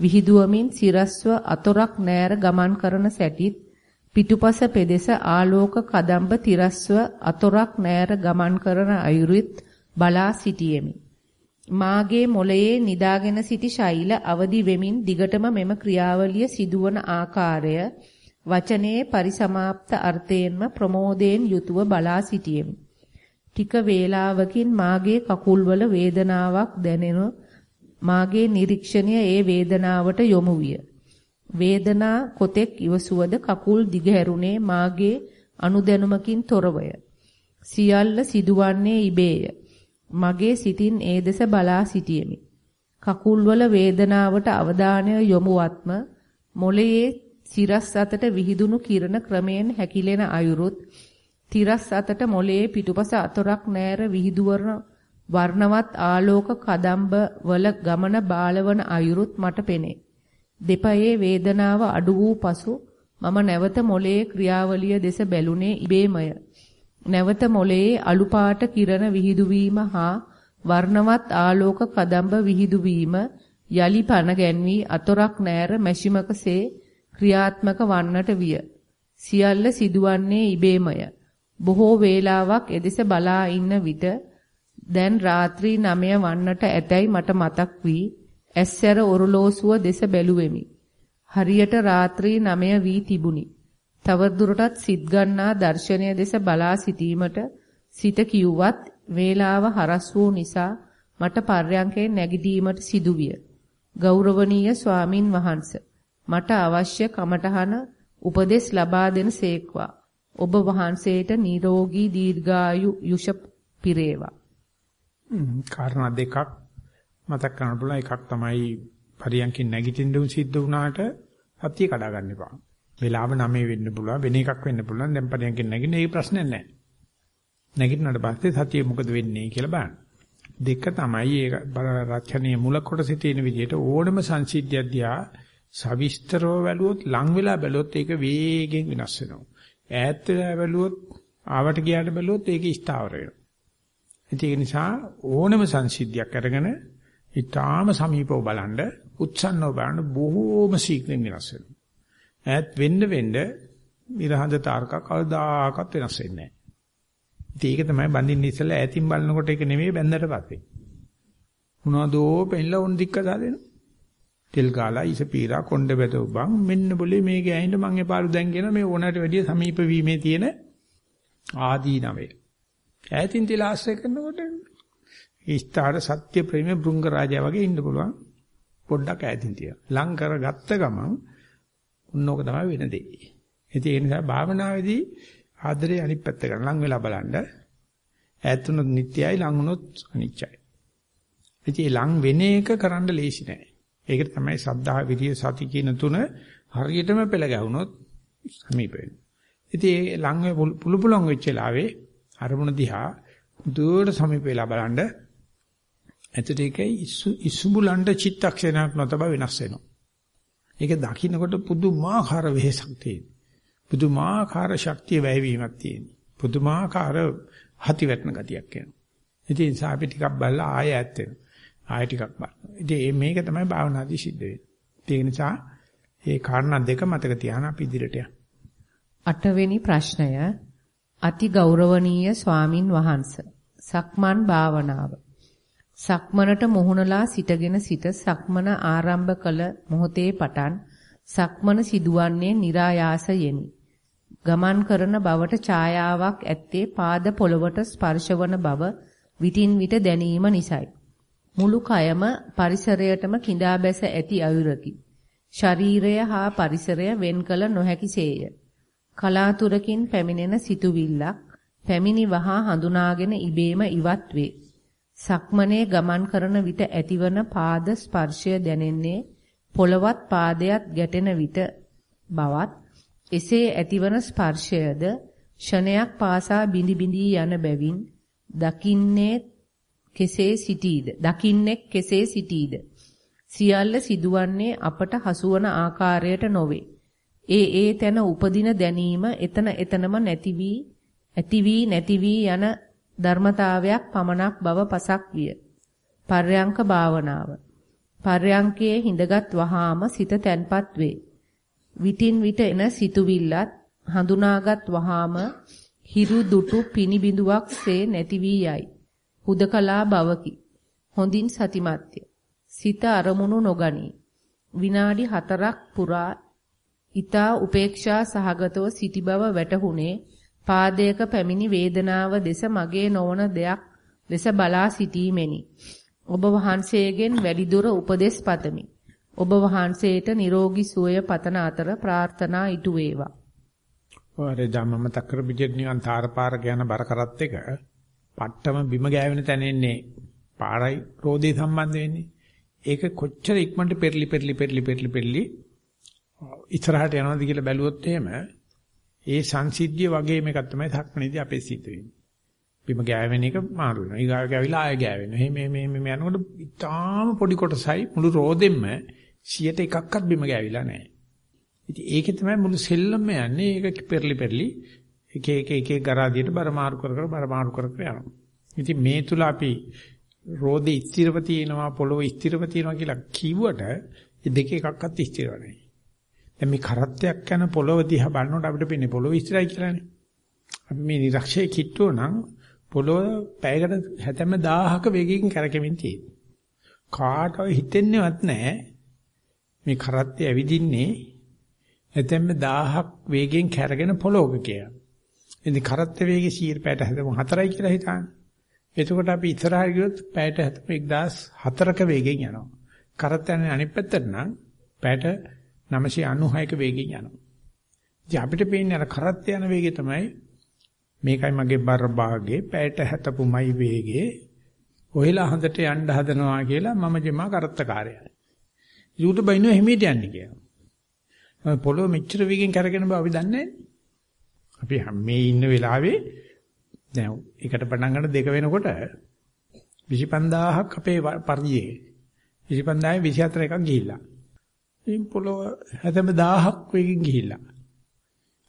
විහිදුවමින් සිරස්ව අතොරක් නෑර ගමන් කරන සැටිත් පිටුපස පෙදෙස ආලෝක කදම්බ තිරස්ව අතොරක් නෑර ගමන් කරන අයුරුත් බලා සිටියෙමි. මාගේ මොළයේ නිදාගෙන සිටි ශෛල අවදි වෙමින් දිගටම මෙම ක්‍රියාවලිය සිදුවන ආකාරය වචනේ පරිසමාප්ත අර්ථයෙන්ම ප්‍රමෝදයෙන් යුතුව බලා සිටියෙමි. ටික වේලාවකින් මාගේ කකුල්වල වේදනාවක් දැනෙන මාගේ නිරීක්ෂණය ඒ වේදනාවට යොමු විය. වේදනා කොතෙක් ඉවසුවද කකුල් දිගහැරුණේ මාගේ අනුදැනුමකින් තොරවය. සියල්ල සිදුවන්නේ ඉබේය. මගේ සිතින් ඒ දෙස බලා සිටියෙමි. කකුල්වල වේදනාවට අවධානය යොමුවත්ම මොළයේ සිරස් අතට විහිදුණු කිරණ ක්‍රමයෙන් හැකිලෙන අයුරුත් තිරස් අතට මොළයේ පිටුපස අතොරක් නැර විහිදුවන වර්ණවත් ආලෝක කදම්බ වල ගමන බාලවන අයුරුත් මට පෙනේ. දෙපයේ වේදනාව අඩු වූ පසු මම නැවත මොළයේ ක්‍රියාවලිය දෙස බැලුනේ ඉබේමය. නැවත මොළයේ අලු පාට කිරණ විහිදුවීම හා වර්ණවත් ආලෝක කදම්බ විහිදුවීම යලි පන ගැන්වී අතොරක් නැර මැෂිමකසේ ක්‍රියාත්මක වන්නට විය. සියල්ල සිදුවන්නේ ඉබේමය. බොහෝ වේලාවක් එදෙස බලා ඉන්න විට දැන් රාත්‍රී 9 වන්නට ඇතැයි මට මතක් වී ඇස්සැර ඔරලෝසුව දෙස බැලුවෙමි. හරියට රාත්‍රී 9 වී තිබුණි. තවදුරටත් සිත් ගන්නා දර්ශනය දෙස බලා සිටීමට සිත කිව්වත් වේලාව හරස් වූ නිසා මට පර්යංකයෙන් නැගිටීමට සිදුවිය. ගෞරවනීය ස්වාමින් වහන්සේ මට අවශ්‍ය කමඨහන උපදෙස් ලබා දෙන සේක්වා. ඔබ වහන්සේට නිරෝගී දීර්ඝායු යුෂ පිරේවා. කාරණා දෙකක් මතක් කරන්න පුළුවන් එකක් තමයි පරියන්කින් නැගිටින්න සිද්ධ වුණාට සතිය කඩා ගන්න එපා. වෙලාව 9 වෙන්න පුළුවන් වෙන එකක් වෙන්න පුළුවන් දැන් පරියන්කින් නැගිටින්න ඒ ප්‍රශ්නේ නැහැ. නැගිටිනාට පස්සේ සතිය මොකද වෙන්නේ කියලා බලන්න. දෙක තමයි ඒක රචනයේ මුල කොටසේ තියෙන විදිහට ඕනම සංසිද්ධියක් දිහා සවිස්තරව බැලුවොත් ලං වෙලා බැලුවොත් ඒක වේගෙන් වෙනස් වෙනවා. ඈත් වෙලා බැලුවොත් ආවට ගියාට බැලුවොත් ඒක ස්ථාවර වෙනවා. ඒක නිසා ඕනම සංසිද්ධියක් අරගෙන ඊටාම සමීපව බලනද උත්සන්නව බලන බොහෝම ශීඝ්‍රයෙන් වෙනස් වෙනවා. ඈත් වෙන්න වෙන්න ඉරහඳ තාරක කවදාකවත් වෙනස් වෙන්නේ නැහැ. ඒක තමයි බඳින්න ඉස්සෙල්ලා ඈතින් බලනකොට ඒක නෙමෙයි බැඳලා පස්සේ. මොනවදෝ පෙන්ලා උන් දික්ක දාදෙනවා. තෙල් ගාලා ඉස පීරා කොණ්ඩ බැදව බං මෙන්න બોලේ මේ ගෑහින්ද මං එපාරු දැන් කියන මේ ඕනට වැඩිය සමීප වීමේ තියෙන ආදීනවේ. ඈතින් තියලා ආශ්‍රය කරනකොට ඉස්තර සත්‍ය ප්‍රේම බෘංග රාජයා වගේ ඉන්න පුළුවන්. පොඩ්ඩක් ඈතින් තියලා. ලං කරගත්ත ගමන් උන්නෝක තමයි වෙන දෙය. ඉතින් ඒ නිසා භාවනාවේදී ආදරේ අනිත් පැත්ත ගන්න ලං වෙලා බලන්න. ඈතුනොත් නිට්ටයයි ලං වුනොත් අනිච්චයි. ඉතින් ලං වෙන එක කරන්න ලේසි නෑ. ඒකට තමයි සද්ධා විරිය සති කියන තුන හරියටම පෙළ ගැහුනොත් සමීප වෙනවා. ඉතින් ඒ ලං පුළු පුළුවන් වෙච්ච වෙලාවේ අරමුණ දිහා දුර සමීප වෙලා බලන්න එතකොට ඒකයි ඉසුඹුලන්ට චිත්තක්ෂණයක් නොතබ වෙනස් වෙනවා. ඒක දකින්නකොට පුදුමාකාර වෙහසක් තියෙනවා. පුදුමාකාර ශක්තිය වැයවීමක් තියෙනවා. පුදුමාකාර හති වැටෙන ගතියක් එනවා. ඉතින් අපි ටිකක් බලලා ආයෙ ඇත් වෙනවා. ආයෙ ටිකක් බලනවා. ඉතින් මේක තමයි භාවනාදී සිද්ධ වෙන්නේ. ඒ නිසා මේ කාරණා දෙක මතක තියාගෙන අපි ඉදිරියට යමු. අටවෙනි ප්‍රශ්නය අති ගෞරවනීය ස්වාමින් වහන්සේ සක්මන් භාවනාව සක්මනට මුහුණලා සිටගෙන සිට සක්මන ආරම්භ කළ මොහොතේ පටන් සක්මන සිදුවන්නේ નિરાයාසයෙනි. ගමන් කරන බවට ඡායාවක් ඇත්තේ පාද පොළවට ස්පර්ශවන බව විටින් විට දැනීම නිසයි. මුළු කයම පරිසරයටම කිඳා බැස ඇති අයුරකි. ශරීරය හා පරිසරය වෙන් කළ නොහැකිසේය. කලාතුරකින් පැමිණෙන සිතුවිල්ලක් පැමිණි වහා හඳුනාගෙන ඉබේම ඉවත් වේ. සක්මනේ ගමන් කරන විට ඇතිවන පාද ස්පර්ශය දැනෙන්නේ පොළවත් පාදයක් ගැටෙන විට බවත් එසේ ඇතිවන ස්පර්ශයද ෂණයක් පාසා බිඳි බිඳි යන බැවින් දකින්නේ කෙසේ සිටීද? දකින්නෙක් කෙසේ සිටීද? සියල්ල සිදුවන්නේ අපට හසුවන ආකාරයට නොවේ. ඒ ඒ තැන උපදින දැනීම එතන එතනම නැති වී ඇති වී නැති වී යන ධර්මතාවයක් පමණක් බව පසක් විය. පර්යංක භාවනාව. පර්යංකයේ හිඳගත් වහාම සිත තැන්පත් වේ. විටින් විට එන සිතුවිල්ලත් හඳුනාගත් වහාම හිරු දුටු පිනිබිඳුවක් සේ නැති වී යයි. හුදකලා බවකි. හොඳින් සතිමත්ය. සිත අරමුණු නොගනී. විනාඩි 4ක් පුරා ඊතා උපේක්ෂා සහගතව සිටි බව වැටහුනේ පාදයක පැමිණි වේදනාව දෙස මගේ නොවන දෙයක් ලෙස බලා සිටීමෙනි. ඔබ වහන්සේගෙන් වැඩිදුර උපදෙස් පතමි. ඔබ වහන්සේට නිරෝගී සුවය පතන අතර ප්‍රාර්ථනා ඉටු වේවා. ඔය ධම්මම තක්කර පිටින් නිකන් තාරපාර යන බර කරත් එක පට්ටම බිම ගෑවෙන තැන එන්නේ පාරයි රෝදේ සම්බන්ධ වෙන්නේ. ඒක කොච්චර ඉක්මනට පෙරලි පෙරලි පෙරලි පෙරලි පෙරලි ඉස්සරහට යනවාද කියලා බැලුවොත් එහෙම ඒ සංසිද්ධිය වගේම එකක් තමයි ධක්මනේදී අපේ සිද්ධ වෙන්නේ. බිම ගෑවෙන එක මාරු වෙනවා. ඊගාව ගෑවිලා ආය ගෑවෙනවා. එහෙම මේ මේ මේ යනකොට ඉතාලම පොඩි කොටසයි මුළු රෝදෙම්ම 100ට එකක්වත් බිම ගෑවිලා නැහැ. ඉතින් ඒකේ තමයි මුළු සෙල්ලම යන්නේ. ඒක පෙරලි පෙරලි එක එක එක එක ගරාදියට බර මාරු කර කර බර මාරු කර කර යනවා. ඉතින් මේ තුල අපි රෝදේ ස්ථිරව තියෙනවා පොළොව ස්ථිරව තියෙනවා කියලා කිව්වට ඒ දෙක එකක්වත් ස්ථිරව නැහැ. දැන් මේ කරත්තයක් යන පොළොව දිහා බලනකොට අපිට පේන්නේ පොළොව ඉස්සරයි කියලානේ. අපි මේ නිරක්ෂයේ කිට්ටුව නම් පොළොව පැයකට හැතැම්ම 1000ක වේගයකින් කරකෙමින් තියෙනවා. කාටවත් හිතෙන්නේවත් නැහැ මේ කරත්තය ඇවිදින්නේ හැතැම්ම 1000ක් වේගයෙන් කැරගෙන පොළොවක කියලා. ඉතින් කරත්ත වේගය 100 පැයට හැතැම්ම 4යි කියලා හිතන්න. එතකොට අපි ඉස්සරහට ගියොත් පැයට හැතැම්ම 1004ක වේගයෙන් යනවා. කරත්ත යන්නේ අනිත් පැත්තට නම් පැයට 996ක වේගයෙන් යනවා. ඉතින් අපිට පේන්නේ අර කරත් යන වේගය තමයි මේකයි මගේ බර භාගේ පැයට හැතපුමයි වේගේ ඔහෙලා හඳට යන්න හදනවා කියලා මම ජමා කරත්තකාරයයි. ඌට බයිනෝ හිමීට යන්නේ කියලා. පොළොව මෙච්චර වේගෙන් කරගෙන බව අපි දන්නේ අපි මේ ඉන්න වෙලාවේ දැන් එකට පටන් ගන්න දෙක වෙනකොට 25000ක් අපේ පරිජයේ 25000 24 එකක් ගිහිල්ලා. ඉතින් පොළොව හැතැම් 1000ක් වේගෙන් ගිහිල්ලා.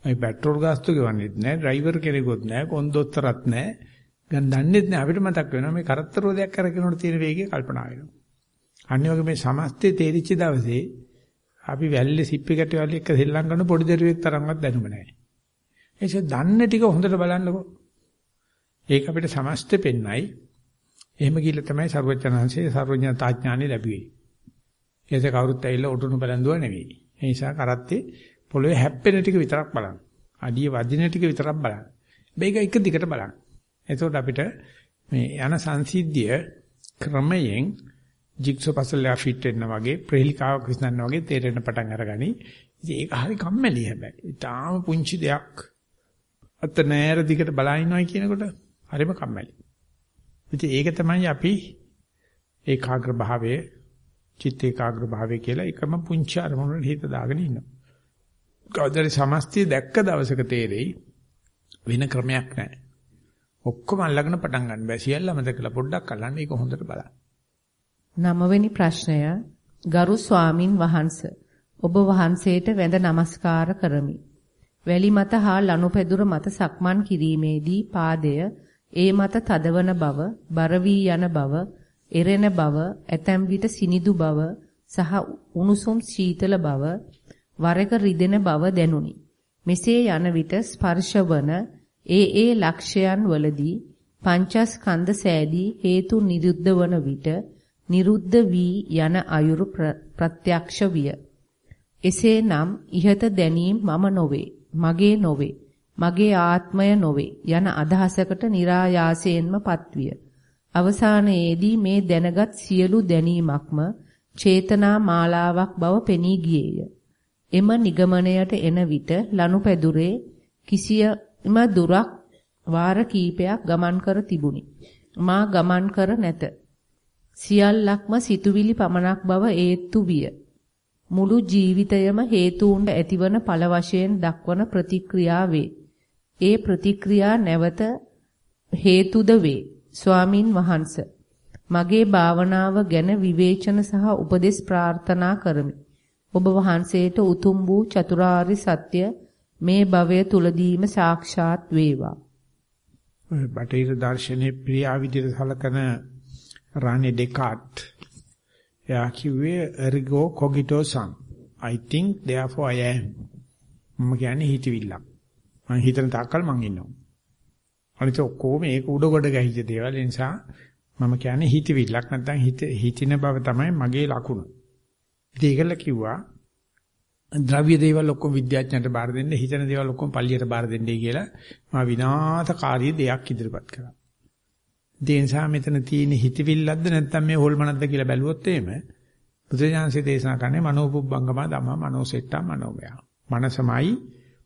අපි පෙට්‍රල් ගාස්තු ගෙවන්නෙත් නැහැ, ඩ්‍රයිවර් කෙනෙකුත් නැහැ, කොන්දොස්තරත් නැහැ. ගන් දන්නෙත් නැහැ. අපිට මතක් වෙනවා මේ කරත්තරෝදයක් කරගෙනනොට තියෙන වේගය කල්පනා වෙනවා. අනිත් වගේ මේ සමස්තේ තේරිච්ච දවසේ අපි වැල්ලේ සිප්පි කැට වැල්ලේ එක සෙල්ලම් කරන පොඩි දරුවෙක් තරම්වත් දැනුම නැහැ. ඒස දන්න ටික හොඳට බලන්නකෝ. ඒක අපිට සමස්තේ පෙන්නයි. එහෙම ගිහිල්ලා තමයි ਸਰවඥාන්සේ ਸਰවඥතාඥානෙ ලැබුවේ. ඒස කවුරුත් ඇවිල්ලා උඩුණු බලන්දුව නෙවෙයි. ඒ නිසා කරත්තේ පොළවේ හැප්පෙන ටික විතරක් බලන්න. අඩිය වදින ටික විතරක් බලන්න. මේක එක දිගට බලන්න. එතකොට අපිට මේ යන සංසිද්ධිය ක්‍රමයෙන් ජිග්සෝ පසල් එක ෆිට වෙනවා වගේ ප්‍රේලිකාවක් විසඳනවා වගේ තේරෙන්න පටන් අරගනි. ඉතින් ඒක හරි කම්මැලි හැබැයි. ඊටාම පුංචි දෙයක් අත නෑර දිගට බලා ඉනවයි කියනකොට හරිම කම්මැලි. ඉතින් ඒක තමයි අපි ඒකාග්‍ර භාවයේ චිත්ත ඒකාග්‍ර භාවය කියලා එකම පුංචි අරමුණට හිත දාගෙන ඉන්නවා. කවදාරි සමස්තය දැක්ක දවසක තේරෙයි වෙන ක්‍රමයක් නැහැ. ඔක්කොම අල්ලගෙන පටන් ගන්න බෑ. සියල්ලම දැකලා පොඩ්ඩක් අල්ලන්න ඒක හොඳට බලන්න. නවවෙනි ප්‍රශ්නය ගරු ස්වාමින් වහන්ස ඔබ වහන්සේට වැඳ නමස්කාර කරමි. වැලි මත හා ලනුපැදුර මත සක්මන් කිරීමේදී පාදය ඒ මත තදවන බව, බර වී යන බව, එරෙන බව, ඇතැම් විට සිනිදු බව සහ උණුසුම් සීතල බව, වරක රිදෙන බව දැනුනි. මෙසේ යන විට ස්පර්ශවන ඒ ඒ ලක්ෂයන් වලදී පංචස්කන්ධ සෑදී හේතු නිරුද්ධ වන විට නිරුද්ධ වී යන අයුරු ප්‍රත්‍යක්ෂ විය. එසේනම් ඉහත දැනීම මම නොවේ, මගේ නොවේ, මගේ ආත්මය නොවේ යන අදහසකට નિરાයාසයෙන්ම පත්විය. අවසානයේදී මේ දැනගත් සියලු දැනීමක්ම චේතනා මාලාවක් බව පෙනී ගියේය. එම නිගමනයට එන විට ලනුපැදුරේ කිසියම් දුරක් වාර කීපයක් ගමන් කර තිබුණි. මා ගමන් කර නැත. සියල්ලක්ම සිතුවිලි පමණක් බව ඒත්තු විය. මුළු ජීවිතයම හේතුන්ට ඇතිවන ඵල වශයෙන් දක්වන ප්‍රතික්‍රියා වේ. ඒ ප්‍රතික්‍රියා නැවත හේතුද වේ. ස්වාමින් වහන්ස මගේ භාවනාව ගැන විවේචන සහ උපදෙස් ප්‍රාර්ථනා කරමි. ඔබ වහන්සේට උතුම් වූ චතුරාර්ය සත්‍ය මේ භවය තුලදීම සාක්ෂාත් වේවා. බටහිර දර්ශනයේ ප්‍රියා විදිහට සලකන රානේ ඩෙකාට් එයා කිව්වේ ergo cogito sum I think therefore I am මම කියන්නේ හිතවිල්ලක් මම හිතන තාක්කල් මං ඉන්නවා අනිත ඔක්කොම ඒක උඩ කොට ගැහිච්ච දේවල් ඒ නිසා මම කියන්නේ හිතවිල්ලක් නැත්නම් හිත හිතින බව තමයි මගේ ලකුණ ඉතින් ඒකල කිව්වා ද්‍රව්‍ය දේවල් ඔක්කොම විද්‍යාඥයන්ට බාර දෙන්න හිතන දේවල් ඔක්කොම පල්ලියට බාර දෙන්නයි කියලා මා විනාශකාරී දෙයක් ඉදිරිපත් කරා ඒ නිසා මෙතන තියෙන හිතවිල්ලක්ද නැත්නම් මේ හොල්මනක්ද කියලා බැලුවොත් එහෙම බුදුජානසී දේශනා කරන්නේ මනෝපුබ්බංගම ධම්ම මනෝසෙට්ටා මනෝමය. මනසමයි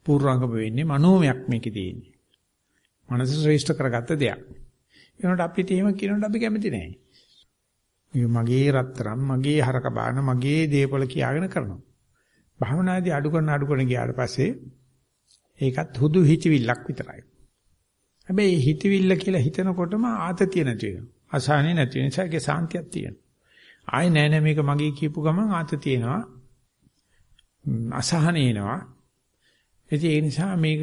පූර්වාංගම වෙන්නේ මනෝමයක් මේකේ තියෙන්නේ. මනස ශ්‍රේෂ්ඨ කරගත්ත දෙයක්. ඒනොට අපිට එහෙම කියනොත් අපි කැමති නැහැ. මේ මගේ රත්තරන් මගේ හරක බාන මගේ දේපල කියාගෙන කරනවා. භාවනාදී අඩු කරන අඩු කරන ගියාට පස්සේ ඒකත් හුදු හිතවිල්ලක් විතරයි. හැබැයි හිතවිල්ල කියලා හිතනකොටම ආතතිය නැති වෙනවා. අසහනෙ නැති වෙන නිසා ඒකේ සාන්තියක් තියෙනවා. ආයි නෑ නෑ මේක මගේ කියපු ගමන් ආතතිය එනවා. අසහන එනවා. ඉතින් ඒ නිසා මේක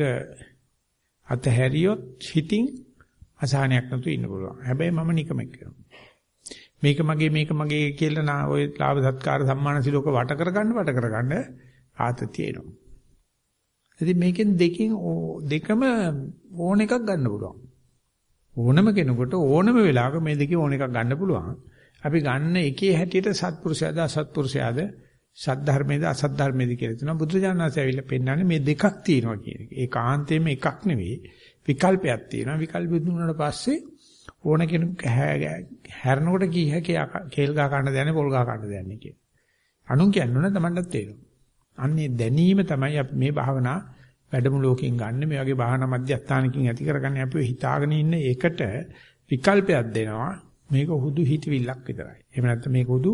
අතහැරියොත් හිතින් අසහනයක් නැතුව ඉන්න පුළුවන්. හැබැයි මම නිකමෙක් කරනවා. මේක මගේ මේක මගේ කියලා නා ඔය ලාභ සත්කාර සම්මාන සිලෝක වට කරගන්න වට කරගන්න ආතතිය එනවා. ඉතින් මේකෙන් දෙකෙන් දෙකම ඕන එකක් ගන්න පුළුවන්. ඕනම කෙනෙකුට ඕනම වෙලාවක මේ දෙකේ ඕන එකක් ගන්න පුළුවන්. අපි ගන්න එකේ හැටියට සත්පුරුෂයාද අසත්පුරුෂයාද සද්ධර්මයේද අසද්ධර්මයේද කියලා තියෙනවා. බුදුජානනාථය ඇවිල්ලා පෙන්නන්නේ මේ දෙකක් තියෙනවා කියන එක. ඒකාන්තයෙන්ම එකක් නෙවෙයි. විකල්පයක් තියෙනවා. විකල්ප දුන්නාට පස්සේ ඕන කෙනෙක් හැරනකොට කී හැකේ කේල් ගහ ගන්න දැනේ පොල් ගහ ගන්න දැනේ කියන. අනුන් කියන්නොත් තමන්ටත් තේරෙනවා. අන්නේ දැනීම තමයි අපි මේ භාවනා වැඩමුළුවකින් ගන්න මේ වගේ භාවනා මධ්‍යස්ථානකින් ඇති කරගන්නේ අපි හිතාගෙන ඉන්න එකට විකල්පයක් දෙනවා මේක හුදු හිතවිල්ලක් විතරයි. එහෙම නැත්නම් මේක හුදු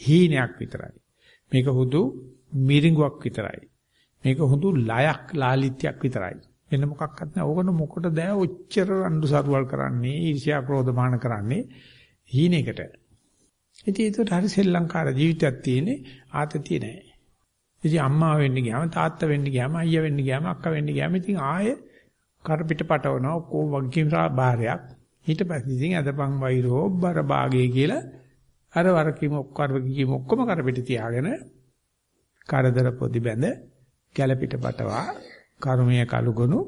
හීනයක් විතරයි. මේක හුදු මිරිඟුවක් විතරයි. මේක හුදු ලයක් ලාලිත්‍යයක් විතරයි. වෙන මොකක්වත් නැහැ. ඕකන මොකටද ඔච්චර රණ්ඩු සරුවල් කරන්නේ ඊර්ෂ්‍යා ක්‍රෝධ මාන කරන්නේ. හීනෙකට. ඉතින් ඒකට හරි ශ්‍රී ලංකාර ජීවිතයක් තියෙන්නේ ආතතිය නැහැ. ඉතින් අම්මා වෙන්න ගියාම තාත්තා වෙන්න ගියාම අයියා වෙන්න ගියාම අක්කා වෙන්න ගියාම ඉතින් ආයේ කර පිට පටවනවා ඔක්කොම වගකීම් බාරයක්. ඊට පස්සේ ඉතින් අදපන් වෛරෝ බර භාගේ කියලා අර වරකීම ඔක්කොම ඔක්කොම කර පිට තියාගෙන කරදර පොදි බැඳ ගැල පිට පටවා කර්මයේ කලුගුණු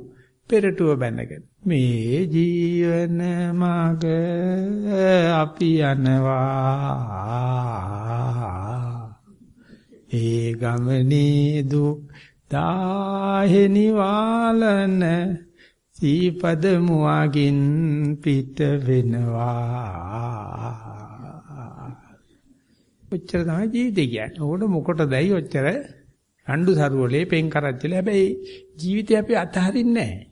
පෙරටුව බැඳගෙන. මේ ජීවන මග අපි යනවා. ඒ ගමනේ දුක් දාහෙනි වාලන සීපද මුවගින් පිට වෙනවා. ඔච්චර තමයි ජීවිතය කියන්නේ. ඕකට මොකටදයි ඔච්චර රණ්ඩු සරුවලේ පෙන් කරච්චල. හැබැයි ජීවිතය අපි අතහරින්නේ නැහැ.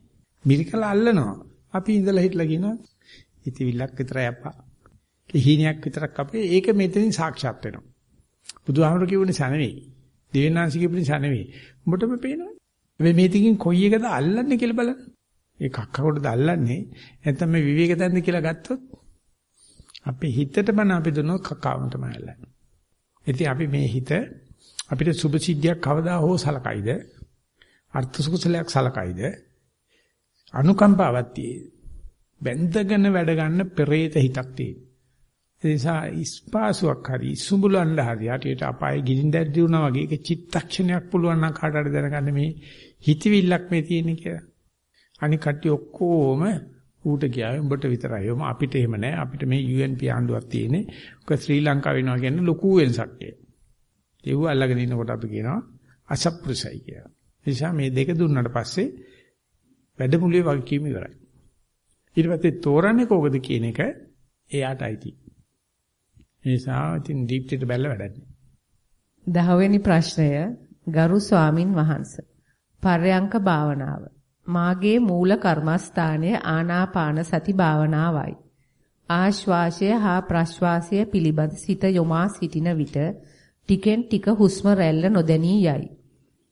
මිරිකල අල්ලනවා. අපි ඉඳලා හිටලා කියනවා ඉතිවිල්ලක් විතරයි අප්පා. කිහිනියක් විතරක් අපේ ඒක මෙතනින් සාක්ෂාත් වෙනවා. බුදුහාමර කියුනේ සනෙවෙයි. දෙවියන්ාංශ කියපුනේ සනෙවෙයි. උඹටම පේනවා. මේ මේ තිකින් කොයි එකද අල්ලන්නේ කියලා බලන්න. ඒ කක්ක කොටද අල්ලන්නේ නැත්නම් මේ විවේක තැන්ද කියලා ගත්තොත් අපේ හිතට බන අපි දුන්නොත් කකාවම තමයි අල්ලන්නේ. ඉතින් අපි මේ හිත අපිට සුභ සිද්ධියක් කවදා හෝ සලකයිද? අර්ථ සුකුසලයක් සලකයිද? අනුකම්පාවක් තියෙයි. බැඳගෙන වැඩ ගන්න පෙරේත හිතක් තියෙයි. ඒ නිසා ඉස්පාසුවක් හරි සුඹුලන්න හරි හටියට අපායේ ගිලින් දැද්දි වුණා වගේ ඒක චිත්තක්ෂණයක් පුළුවන් නම් කාට හරි දැනගන්න මේ හිතවිල්ලක් මේ තියෙන්නේ කියලා. අනික කට්ටිය ඔක්කොම ඌට ගියාවේ උඹට විතරයි. ඔම අපිට එහෙම නැහැ. අපිට මේ UNP ආණ්ඩුවක් තියෙන්නේ. ඔක ශ්‍රී ලංකාව වෙනවා කියන්නේ ලොකු වෙනසක් ඒක. ඒව අල්ලගෙන ඉන්නකොට අපි කියනවා අසප්පුරුසයි කියලා. නිසා මේ දෙක දුන්නාට පස්සේ වැඩමුළුවේ වගකීම ඉවරයි. ඊට පස්සේ තෝරන්නේ කොහොමද කියන එක එයාටයි තියෙන්නේ. ඒ නිසා ඉතින් දීප්තියට බැලලා වැඩක් නෑ. දහවෙනි ප්‍රශ්නය ගරු ස්වාමින් වහන්සේ. පර්යංක භාවනාව. මාගේ මූල කර්මස්ථානය ආනාපාන සති භාවනාවයි. ආශ්වාසය හා ප්‍රශ්වාසය පිළිබඳ සිත යොමා සිටින විට ටිකෙන් ටික හුස්ම රැල්ල නොදැනී යයි.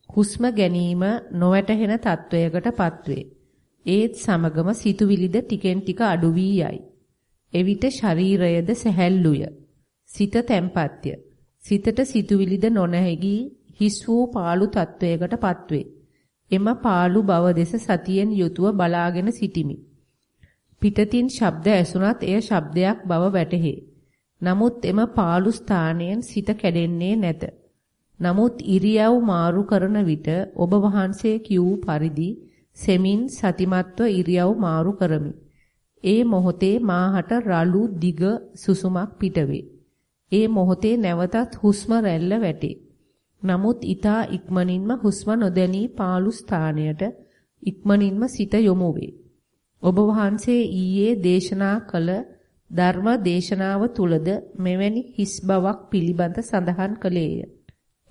හුස්ම ගැනීම නොවැටහෙන තත්වයකටපත් වේ. ඒත් සමගම සිතුවිලිද ටිකෙන් ටික අඩු වී යයි. එවිට ශරීරයද සැහැල්ලුය. සිත තැම්පත්ය. සිතට සිතුවිලිද නොනැගී හිස් වූ පාළු තත්වයකටපත් වේ. එම පාළු බව දෙස සතියෙන් යුතුව බලාගෙන සිටිමි. පිටතින් ශබ්ද ඇසුණත් එය ශබ්දයක් බව වැටහේ. නමුත් එම පාළු ස්ථානයෙන් සිත කැඩෙන්නේ නැත. නමුත් ඉරියව් මාරු කරන විට ඔබ වහන්සේ කියූ පරිදි සෙමින් සතිමත්ව ඉරියව් මාරු කරමි. ඒ මොහොතේ මාහට රළු දිග සුසුමක් පිටවේ. ඒ මොහොතේ නැවතත් හුස්ම රැල්ල වැටේ. නමුත් ඊතා ඉක්මනින්ම හුස්ම නොදැනී පාළු ස්ථානයට ඉක්මනින්ම සිත යොමු වේ. ඔබ වහන්සේ ඊයේ දේශනා කළ ධර්ම දේශනාව තුලද මෙවැනි හිස් බවක් පිළිබඳ සඳහන් කළේය.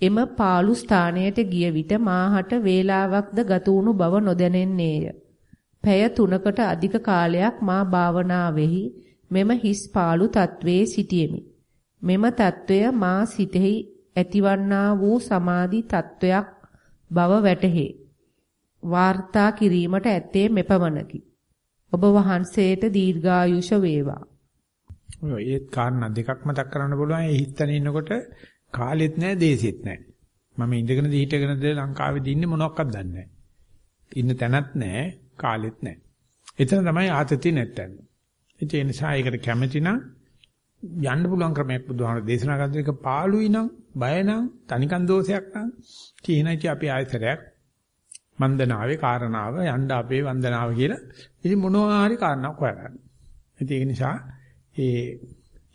එම පාළු ස්ථානයට ගිය විට මාහට වේලාවක්ද ගත වුණු බව නොදැනෙන්නේය. පැය 3කට අධික කාලයක් මා භාවනාවෙහි මෙම හිස් පාළු තත්වයේ සිටියෙමි. මෙම తත්වය මා සිතෙහි ඇතිවන්නා වූ සමාධි තත්වයක් බව වැටහි. වාර්තා කිරීමට ඇත්තේ මෙපමණකි. ඔබ වහන්සේට දීර්ඝායුෂ වේවා. ඔය ඒත් කාරණා දෙකක් මතක් කරන්න පුළුවන්. ඒ හිතන ඉන්නකොට කාලෙත් නැහැ, දේශෙත් නැහැ. මම ඉඳගෙනද හිටගෙනද ලංකාවේදී ඉන්නේ මොනවක්වත් දන්නේ නැහැ. ඉන්න තැනත් නැහැ, කාලෙත් නැහැ. එතන තමයි ආතති නැත්තන්. ඒ නිසා ඒකට කැමති නම් යන්න පුළුවන් ක්‍රමයක් බුදුහාම දේශනා කරන එක පාළුයි නම් බය නම් තනිකන් දෝෂයක් නම් තීනයිටි අපි ආයතරයක් වන්දනාවේ කාරණාව යන්න අපේ වන්දනාව කියලා ඉතින් මොනවා හරි කාරණාවක් හොයාගන්න. ඉතින් ඒක නිසා ඒ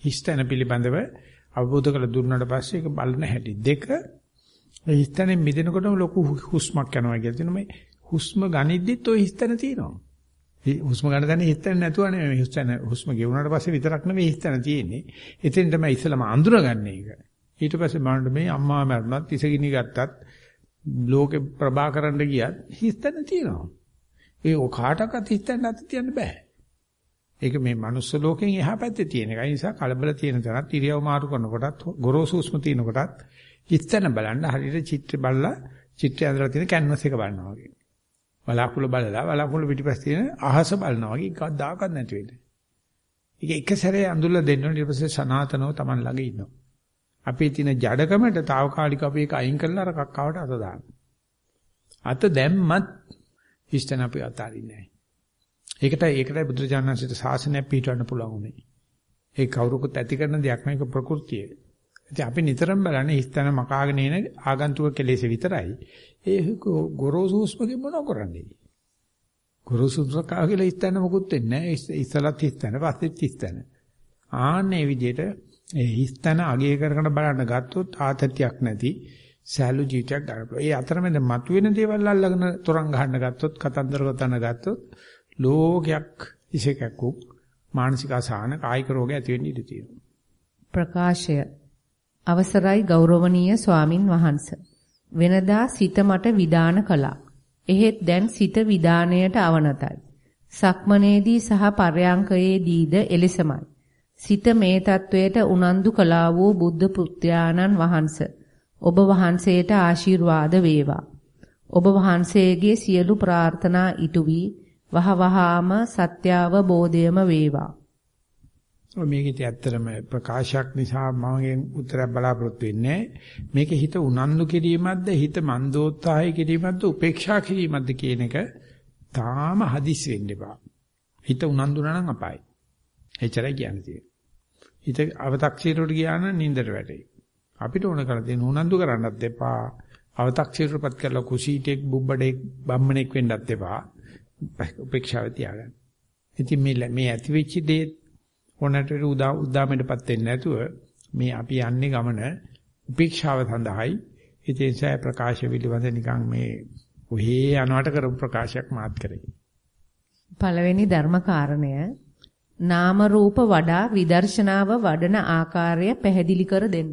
හිස්තන පිළිබඳව අවබෝධ කළ දුන්නාට පස්සේ ඒක බලන හැටි දෙක ඒ හිස්තනෙන් මිදෙනකොටම ලොකු හුස්මක් යනවා කියලා තියෙනවා මේ හුස්ම ගනිද්දිත් ওই හිස්තන තියෙනවා. හුස්ම ගන්න තැන හිතන්නේ නැතුව නෙමෙයි හුස්ම හුස්ම ගෙවුනාට පස්සේ විතරක් නෙමෙයි හිතන තියෙන්නේ. එතෙන් තමයි ඉස්සලම අඳුරගන්නේ ඒක. ඊට පස්සේ බලන්න මේ අම්මා මැරුණත් ඉසගිනි ගත්තත් ලෝකේ ප්‍රභා කරන්න ගියත් හිතන තියෙනවා. ඒ කාටවත් හිතන්න නැති තියන්න බෑ. ඒක මේ manuss ලෝකෙන් එහා පැත්තේ තියෙන එක. ඒ නිසා කලබල තියෙන තැනත් ඉරියව් මාරු කරනකොටත් ගොරෝසු හුස්ම තියෙනකොටත් හිතන බලන්න හරියට චිත්‍ර බලලා චිත්‍රය ඇඳලා තියෙන කැන්වස් එක බලනවා වගේ. වලාකුළු බලලා වලාකුළු පිටිපස්ස තියෙන අහස බලනවා වගේ කවදාකවත් නැති වෙන්නේ. ඒක එක සැරේ අඳුල්ලා දෙන්න ඕනේ ඊට පස්සේ සනාතනව Taman ළඟ ඉන්නවා. අපේ තියෙන ජඩකමට తాවකාලික අපි ඒක අයින් කරලා අර කක්කවට අත දාන්න. අත දැම්මත් හිස්තන අපි අතාරින්නේ නැහැ. ඒකට ඒකටයි බුදුරජාණන්සේට ශාසනය පිටවන්න පුළුවන් උනේ. ඒ කවුරුකුත් ඇති කරන දෙයක් නෙවෙයි ප්‍රകൃතිය. ඉතින් අපි නිතරම බලන්නේ හිස්තන මකාගෙන එන ආගන්තුක කෙලෙස් විතරයි. ඒ ගොරෝසු උස්මගේ මොන කරන්නේ? ගොරෝසු උස්මකා කියලා හිස්තන මොකුත් වෙන්නේ නැහැ. ඉස්සලත් හිස්තන පස්සෙත් හිස්තන. ආන්නේ විදිහට ඒ හිස්තන අගය කරගෙන බලන්න ගත්තොත් ආතතියක් නැති සෑලු ජීවිතයක් ගන්න පුළුවන්. ඒ අතරමැද මතුවෙන දේවල් අල්ලගෙන තරංග ගන්න ගත්තොත් කතන්දර ගොතන ගත්තොත් ලෝකයක් ඉසේකක් මානසික අසහන කායික රෝග ඇති වෙන්න ඉඩ තියෙනවා. ප්‍රකාශය අවසරයි ගෞරවනීය ස්වාමින් වහන්ස. වෙනදා සිත මට විදාන කළා. එහෙත් දැන් සිත විදාණයට අවනතයි. සක්මනේදී සහ පර්යාංකයේදීද එලෙසමයි. සිත මේ තත්වයට උනන්දු කළා වූ බුද්ධ පුත්‍රයාණන් වහන්ස. ඔබ වහන්සේට ආශිර්වාද වේවා. ඔබ වහන්සේගේ සියලු ප්‍රාර්ථනා ඉටු වී වහවහාම සත්‍යාවබෝධයම වේවා. මේකේ ඇත්තටම ප්‍රකාශයක් නිසා මමගෙන් උත්තරයක් බලාපොරොත්තු වෙන්නේ මේකේ හිත උනන්දු කිරීමක්ද හිත මන්දෝත්සාහය කිරීමක්ද උපේක්ෂා කිරීමක්ද කියන එක තාම හදිස් වෙන්න එපා. හිත උනන්දු නම් අපායි. එච්චරයි කියන්නේ. හිත අව탁සීරුවට ගියා නම් නින්දට වැටේ. අපිට ඕන කරලා තියෙන උනන්දු කරන්නත් එපා. අව탁සීරුවටපත් කරලා කුසීටෙක් බුබ්බඩෙක් බම්මණෙක් වෙන්නත් එපා. උපේක්ෂාව තියාගන්න. ඉතින් මේ මේ ඇති වෙච්ච දේ ඕනට උදා උදාමයටපත් වෙන්නේ නැතුව මේ අපි යන්නේ ගමන උපේක්ෂාව සඳහායි. ඒ නිසා ප්‍රකාශ පිළිබඳ නිකන් මේ ඔහේ අනවට කරපු ප්‍රකාශයක් මාත් කරේ. පළවෙනි ධර්ම කාරණය නාම රූප වඩා විදර්ශනාව වඩන ආකාරය පැහැදිලි කර දෙන්න.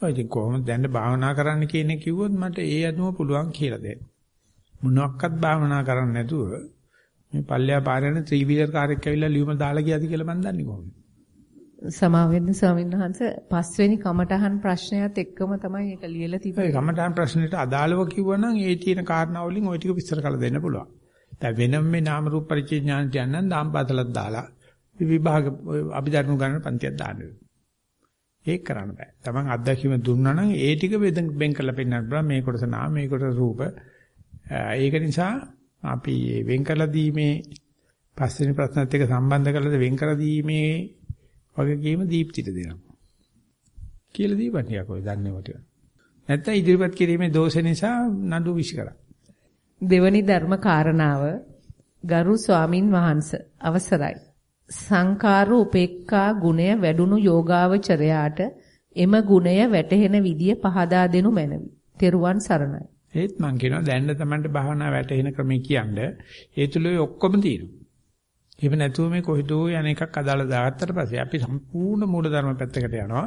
ඔය ඉතින් කොහොමද දැන් භාවනා කරන්න කියන්නේ කිව්වොත් මට ඒ අනුව පුළුවන් කියලා දෙන්න. මොනක්වත් භාවනා කරන්නේ නැතුව මේ පල්ලෙහා පාර යන ත්‍රී වීලර් කාර්යයක් ඇවිල්ලා ලියුම දාලා ගියාද කියලා මන් දන්නේ කොහොමද? සමාවෙන්න ස්වාමීන් වහන්සේ පස්වෙනි කමඨහන් ප්‍රශ්නයත් එක්කම තමයි ඒක ලියලා තිබෙන්නේ. ඒ කමඨහන් ප්‍රශ්නෙට අදාළව කිව්වනම් ඒ තියෙන කාරණා වලින් ওই ටික විස්තර කරලා දෙන්න පුළුවන්. දැන් වෙනම මේ නාම රූප පරිචය ඥානට යන්න දාම්පාතලක් දාලා විභාග අභිධර්ම ගන්න පන්තියක් දාන්න ඒක කරන්න බෑ. Taman අත්දැකීම දුන්නා නම් ඒ ටික බෙන් කරලා පෙන්නන්න පුළුවන් මේ කොටස නාම මේ කොටස රූප. ඒක නිසා අපි වෙන් කරලා දීමේ පස්වෙනි ප්‍රශ්නත් එක්ක සම්බන්ධ කරලා වෙන් කරලා දීමේ වගකීම දීප්තිට දෙනවා. කියලා දීපන් ටිකක් ඔය දන්නේ වට. නැත්තම් ඉදිරිපත් කිරීමේ දෝෂ නිසා නඩු විශ් කරා. දෙවනි ධර්ම කාරණාව ගරු ස්වාමින් වහන්සේ අවසරයි. සංකාර උපේක්ඛා ගුණය වැඩුණු යෝගාවචරයාට එම ගුණය වැටහෙන විදිය පහදා දෙනු මැනවි. තෙරුවන් සරණයි. ඒත් මං කියනවා දැන්න තමන්ට භාවනා වැටෙන ක්‍රමයේ කියන්නේ ඒ තුල ඔක්කොම තියෙනවා. එහෙම නැතුව මේ කොහෙදෝ යන එකක් අදාළ දාගත්තට පස්සේ අපි සම්පූර්ණ මූලධර්ම පැත්තකට යනවා.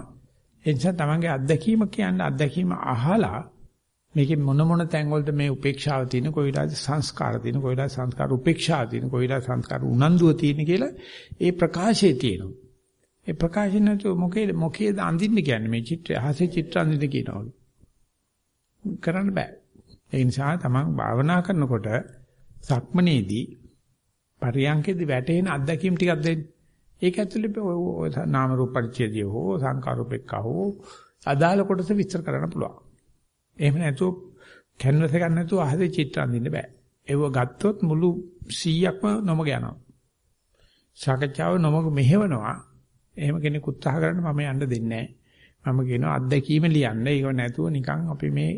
ඒ නිසා තමන්ගේ අත්දැකීම කියන්නේ අත්දැකීම අහලා මේකේ මොන මොන තැන්වලද මේ උපේක්ෂාව තියෙන කොයිලාද සංස්කාර තියෙන කොයිලාද සංස්කාර උපේක්ෂාව තියෙන කොයිලාද සංස්කාර උනන්දුව තියෙන කියලා ඒ ප්‍රකාශයේ තියෙනවා. ඒ ප්‍රකාශය නැතුව මොකේද මොකේද අඳින්න කියන්නේ මේ චිත්‍රය අහසේ චිත්‍ර අඳින්න කියනවලු. කරන්න බෑ. ඒ නිසා තමන් භාවනා කරනකොට සක්මනේදී පරියන්කේදී වැටෙන අත්දැකීම් ටිකක් දෙන්න. ඒක ඇතුළේ නාම රූප පරිච්ඡේදය හෝ සංකාර රූපෙක හෝ අදාළ කොටස විස්තර කරන්න පුළුවන්. එහෙම නැතුව කැන්වස් එකක් නැතුව අහසේ චිත්‍ර අඳින්න බෑ. ඒව ගත්තොත් මුළු 100ක්ම නොමග යනවා. සාකච්ඡාව නොමග මෙහෙවනවා. එහෙම කෙනෙක් උත්සාහ කරන්න මම යන්න දෙන්නේ නැහැ. මම කියනවා අත්දැකීම ලියන්න. ඒක නැතුව නිකන් අපි මේ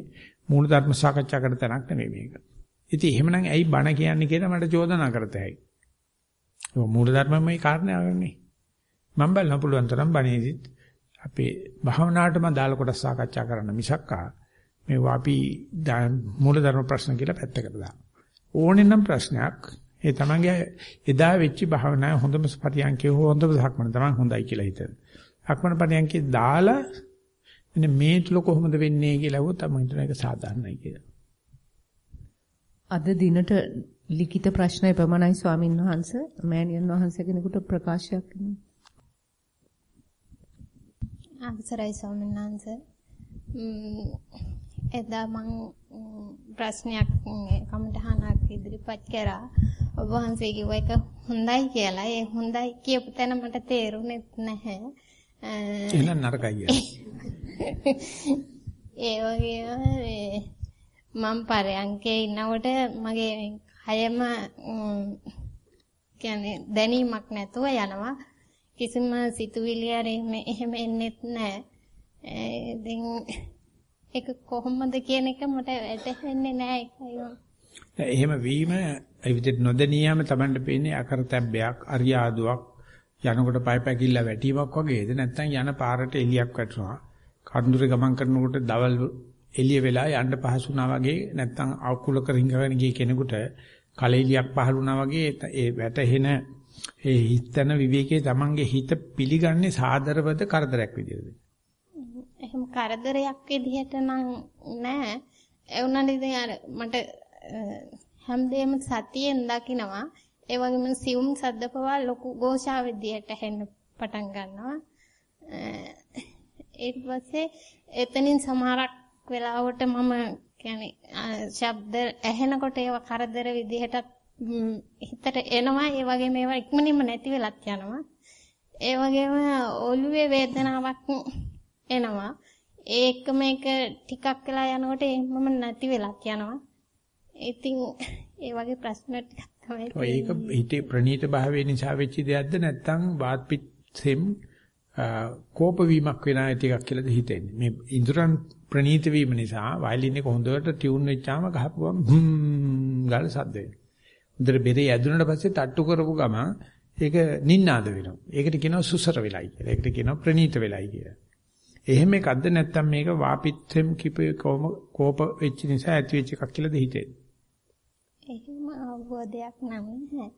මූල ධර්ම සාකච්ඡා කරන තැනක් නෙමෙයි මේක. ඉතින් එහෙමනම් ඇයි බණ කියන්නේ කියලා මට චෝදනා කරත හැකියි. ඒක මූල ධර්මමයි කාරණාවනේ. මම බලන්න පුළුවන් තරම් බණේදිත් අපේ භාවනාවටම දාලා කොටස් සාකච්ඡා කරන්න මිසක්කා මේවා අපි මූල ධර්ම ප්‍රශ්න කියලා පැත්තකට දානවා. ඕනේ නම් ප්‍රශ්නයක් ඒ තමන්ගේ එදා වෙච්ච භාවනාවේ හොඳම පරියන්කේ හොඳම සක්මන තමයි හොඳයි කියලා හිතන. සක්මන පරියන්කේ දාලා මෙන්න මේ තුල කොහොමද වෙන්නේ කියලා අහුවොත් තමයි හිතන එක සාධාරණයි කියලා. අද දිනට ලිඛිත ප්‍රශ්න එපමණයි ස්වාමින් වහන්සේ මෑණියන් වහන්සේ කෙනෙකුට ප්‍රකාශයක් අවසරයි ස්වාමීන් වහන්සේ. එදා මම ප්‍රශ්නයක් කමටහනක් ඉදිරිපත් කරා. ඔබ වහන්සේ කිව්ව එක හොඳයි කියලා. ඒ හොඳයි කියපු තැන මට තේරුනේ නැහැ. එහෙනම් නරකයි ඒ වගේම මම පරයන්කේ ඉන්නකොට මගේ හයම කියන්නේ දැනීමක් නැතුව යනවා. කිසිම සිතුවිලි හරි එහෙම එන්නෙත් නැහැ. ඉතින් ඒක කොහොමද කියන එක මට වැටහෙන්නේ නැහැ ඒකයි. එහෙම වීම ඒ විදිහට නොදැනියම Tamanට පේන්නේ අකරතැබ්බයක්, අරියාදුවක්, යනකොට පය පැකිල්ල වැටීමක් වගේද නැත්නම් යන පාරට එලියක් වැටෙනවා. කඳුරේ ගමන් කරනකොට දවල් එළිය වෙලා යන්න පහසුනා වගේ නැත්නම් අකුලක රිංගගෙන ගිය කෙනෙකුට කලෙලියක් පහළුණා වගේ ඒ වැටෙන ඒ හිතන විවේකයේ Tamange හිත පිළිගන්නේ සාදරවද කරදරයක් විදියටද? එහෙම කරදරයක් විදිහට නම් නෑ. ඒ උනන්ද ඉතින් අර මට හැමදේම සතියෙන් දකිනවා. ඒ වගේම සියුම් සද්දපවා ලොකු ഘോഷා විදිහට හෙන්න පටන් ගන්නවා. ඊට පස්සේ එතනින් සමහරක් වෙලාවට මම කියන්නේ ශබ්ද ඇහෙනකොට ඒවා කරදර විදිහට හිතට එනවා. ඒ වගේම ඒවා ඉක්මනින්ම නැති වෙලත් යනවා. ඒ වගේම ඔළුවේ වේදනාවක් එනවා. ඒක මේක ටිකක් වෙලා යනකොට එහෙමම නැති වෙලත් යනවා. ඉතින් ඒ වගේ ප්‍රශ්න ටිකක් තමයි. ඔය ඒක හිතේ ප්‍රනීත භාවය නිසා වෙච්ච දෙයක්ද නැත්නම් වාත් පිටසෙම් කෝප වීමක් වෙන එකක් කියලාද හිතෙන්නේ. මේ ඉන්ද්‍රයන් ප්‍රනීත වීම නිසා වයලින් එක හොඳට ටියුන් වෙච්චාම ගහපුවම හ්ම් ගාල සද්ද වෙනවා. හොඳට බෙරේ ඇදුනට පස්සේ තට්ටු කරපු ගමන් ඒක නින්නාද වෙනවා. ඒකට කියනවා සුසර වෙලයි කියලා. ඒකට කියනවා ප්‍රනීත වෙලයි කියලා. එහෙම එකක්ද නැත්නම් මේක වාපිත්‍යෙම් කිපේ කොම කෝප වෙච්ච නිසා ඇති වෙච්ච එකක් කියලාද හිතෙන්නේ? එහෙම අවබෝධයක් නම් නැහැ.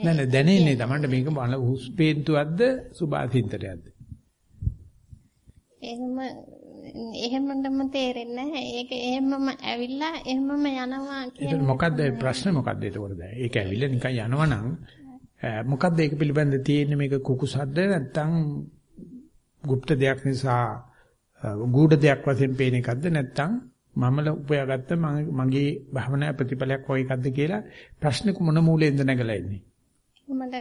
නෑ නෑ දැනෙන්නේ Tamanට මේක බල හුස්පේන්තුවක්ද සුභාසින්තරයක්ද? එහෙම එහෙමම තේරෙන්නේ නැහැ. ඒක එහෙමම ඇවිල්ලා එහෙමම යනවා කියන මොකද්ද ප්‍රශ්නේ මොකද්ද දැන්? ඒක ඇවිල්ලා නිකන් යනවනම් මොකද්ද ඒක පිළිබඳ තියෙන්නේ මේක කුකුසද්ද නැත්නම් গুপ্ත දෙයක් නිසා ගූඪ දෙයක් වශයෙන් පේන එකක්ද? නැත්නම් මම උපයාගත්ත මගේ භවනා ප්‍රතිඵලයක් හොය එකක්ද කියලා ප්‍රශ්නක මොන මූලෙන්ද නැගලා ඉන්නේ? මට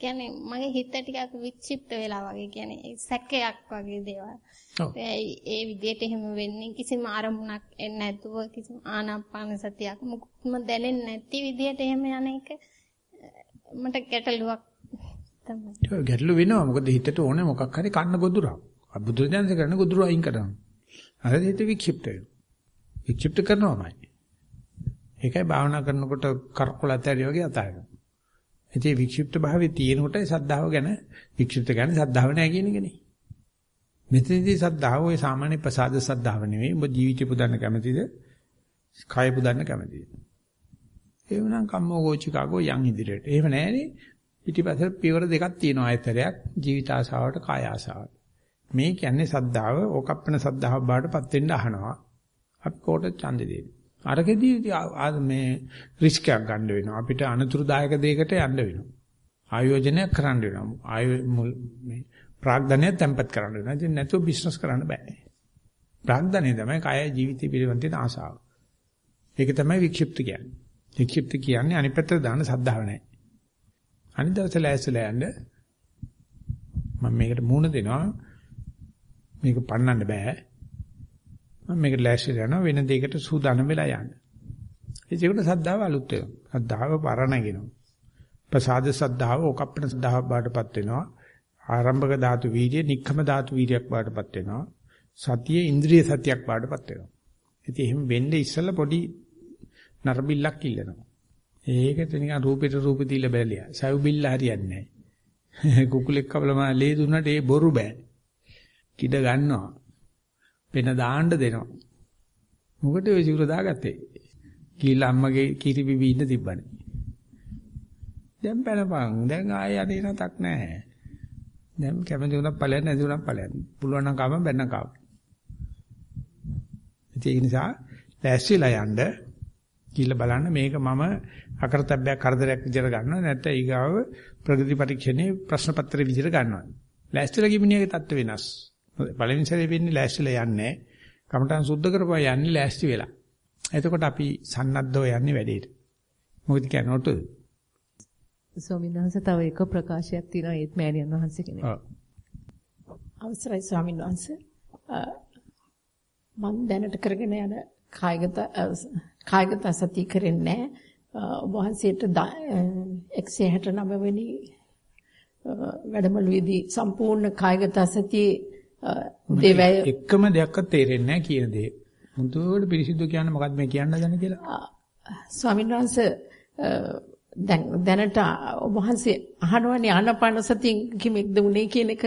කියන්නේ මගේ හිත ටිකක් විචිප්ත වෙලා වගේ කියන්නේ සැකයක් වගේ දේවල්. ඒ විදිහට එහෙම වෙන්නේ කිසිම ආරමුණක් එන්නේ නැතුව කිසිම ආනාපාන සතියක් මුකුත්ම දැනෙන්නේ නැති විදිහට එහෙම යන එක මට ගැටලුවක් තමයි. ගැටලු වෙනවා මොකද හිතට ඕනේ මොකක් හරි කන්න ගොදුරක්. බුදුරජාණන්සේ කරන ගොදුර අයින් කරනවා. අර හිත වික්ෂිප්ත වෙනවා. වික්ෂිප්ත කරනවාමයි. ඒකයි භාවනා කරනකොට කරකොල ඇතරිය වගේ අතාරිනවා. ඉතින් වික්ෂිප්ත භාවයේ තියෙනකොට සද්ධාව ගැන වික්ෂිප්ත ගැන සද්ධාව නැහැ කියන එකනේ. මෙතනදී සද්ධාව ඔය සාමාන්‍ය ප්‍රසාද සද්ධාව නෙවෙයි. ඔබ ජීවිතේ පුදන්න කැමතිද? කය පුදන්න කැමතිද? එහෙමනම් කම්මෝ ගෝචිකාගෝ යන් ඉදිරියට. එහෙම නැහැනේ. පිටිපස්ස පියවර දෙකක් තියෙනවා ආයතරයක් ජීවිත ආසාවට කාය ආසාවට. මේ කියන්නේ සද්ධාව ඕකප්පන සද්ධාව බාටපත් වෙන්න අහනවා. අපි කොට ඡන්දෙ දෙන්නේ. අරකෙදී මේ රිස්ක් එකක් ගන්න වෙනවා. අපිට අනතුරුදායක දෙයකට යන්න වෙනවා. ආයෝජනයක් කරන්න වෙනවා. ආය මේ ප්‍රාග්ධනය තැම්පත් කරන්න වෙනවා. ඉතින් නැතුව බිස්නස් කරන්න බෑ. ප්‍රාග්ධනය තමයි කය ජීවිතය පිළිබඳ තියෙන ආසාව. ඒක තමයි වික්ෂිප්ත කියන්නේ. වික්ෂිප්ත කියන්නේ අනිත් පැත්තට දාන සද්ධාව නැහැ. අනිත් දවසේ ලෑස්තිලා යන්න මම මේකට මූණ දෙනවා. මේක පන්නන්න බෑ. මම මේකට ලෑස්තිලා යනවා වෙන දෙයකට සූදානම් වෙලා යන්න. ඒකට සද්ධාව අලුත් වෙනවා. සද්ධාව පරණගෙනවා. ප්‍රසාද සද්ධාව ඕකප්පන සද්ධාව බාටපත් වෙනවා. ආරම්භක ධාතු වීර්ය, නික්කම ධාතු වීර්යයක් බාටපත් වෙනවා. සතිය ඉන්ද්‍රිය සතියක් බාටපත් වෙනවා. ඉතින් එහෙම වෙන්නේ ඉස්සෙල්ලා පොඩි නරබිල්ලක් ඉල්ලනවා. ඒකට නිකන් රූපෙට රූප දීලා බැලියා. සව් බිල්ල හරියන්නේ නැහැ. කුකුලෙක් කවලම ලේ දුන්නට ඒ බොරු බෑ. කිඩ ගන්නවා. වෙන දාන්න දෙනවා. මොකද ඔය සිවුර දාගත්තේ? කීලා අම්මගේ කිරි බිබී ඉන්න තිබ්බනේ. දැන් පැනපන්. දැන් ආයෙ අනේ නතක් නැහැ. දැන් කැමති උනක් ඵලයක් නැති උනක් ඵලයක්. පුළුවන් නම් කම බැන්න කව. ඒ නිසා ලෑස්තිලා යන්න කියලා බලන්න මේක මම අකරතැබ්බයක් කරදරයක් විදිහට ගන්නවා නැත්නම් ඊගාව ප්‍රගති පරීක්ෂණේ ප්‍රශ්න පත්‍රයේ විදිහට ගන්නවා. ලෑස්තිලා ගිමිනියගේ தත්ත්ව වෙනස්. පළවෙනි සැරේ වෙන්නේ ලෑස්තිලා යන්නේ. කමටහන් සුද්ධ කරපුවා යන්නේ ලෑස්ති වෙලා. එතකොට අපි සන්නද්ධව යන්නේ වැඩේට. මොකද කියන්නේ ඔට්ටුද? ස්වාමීන් වහන්සේ තව එක ප්‍රකාශයක් තියෙනවා ඒත් මෑණියන් වහන්සේ කෙනෙක්. අවසරයි ස්වාමීන් වහන්සේ. මම දැනට කරගෙන යන කායගත කායගත සතිය කරන්නේ ඔබ වහන්සේට 169 වෙනි වැඩමුළුවේදී සම්පූර්ණ කායගත සතියේ දේවය එකම දෙයක්වත් තේරෙන්නේ නැහැ කියන දේ. මුදුවට පිරිසිදු කියන්නේ මොකක්ද මේ කියන්න දන්නේ කියලා. ස්වාමීන් වහන්සේ දැන් දැනට ඔබ වහන්සේ අහනවනේ ආනාපාන සතියෙන් කිමෙක්ද උනේ කියන එක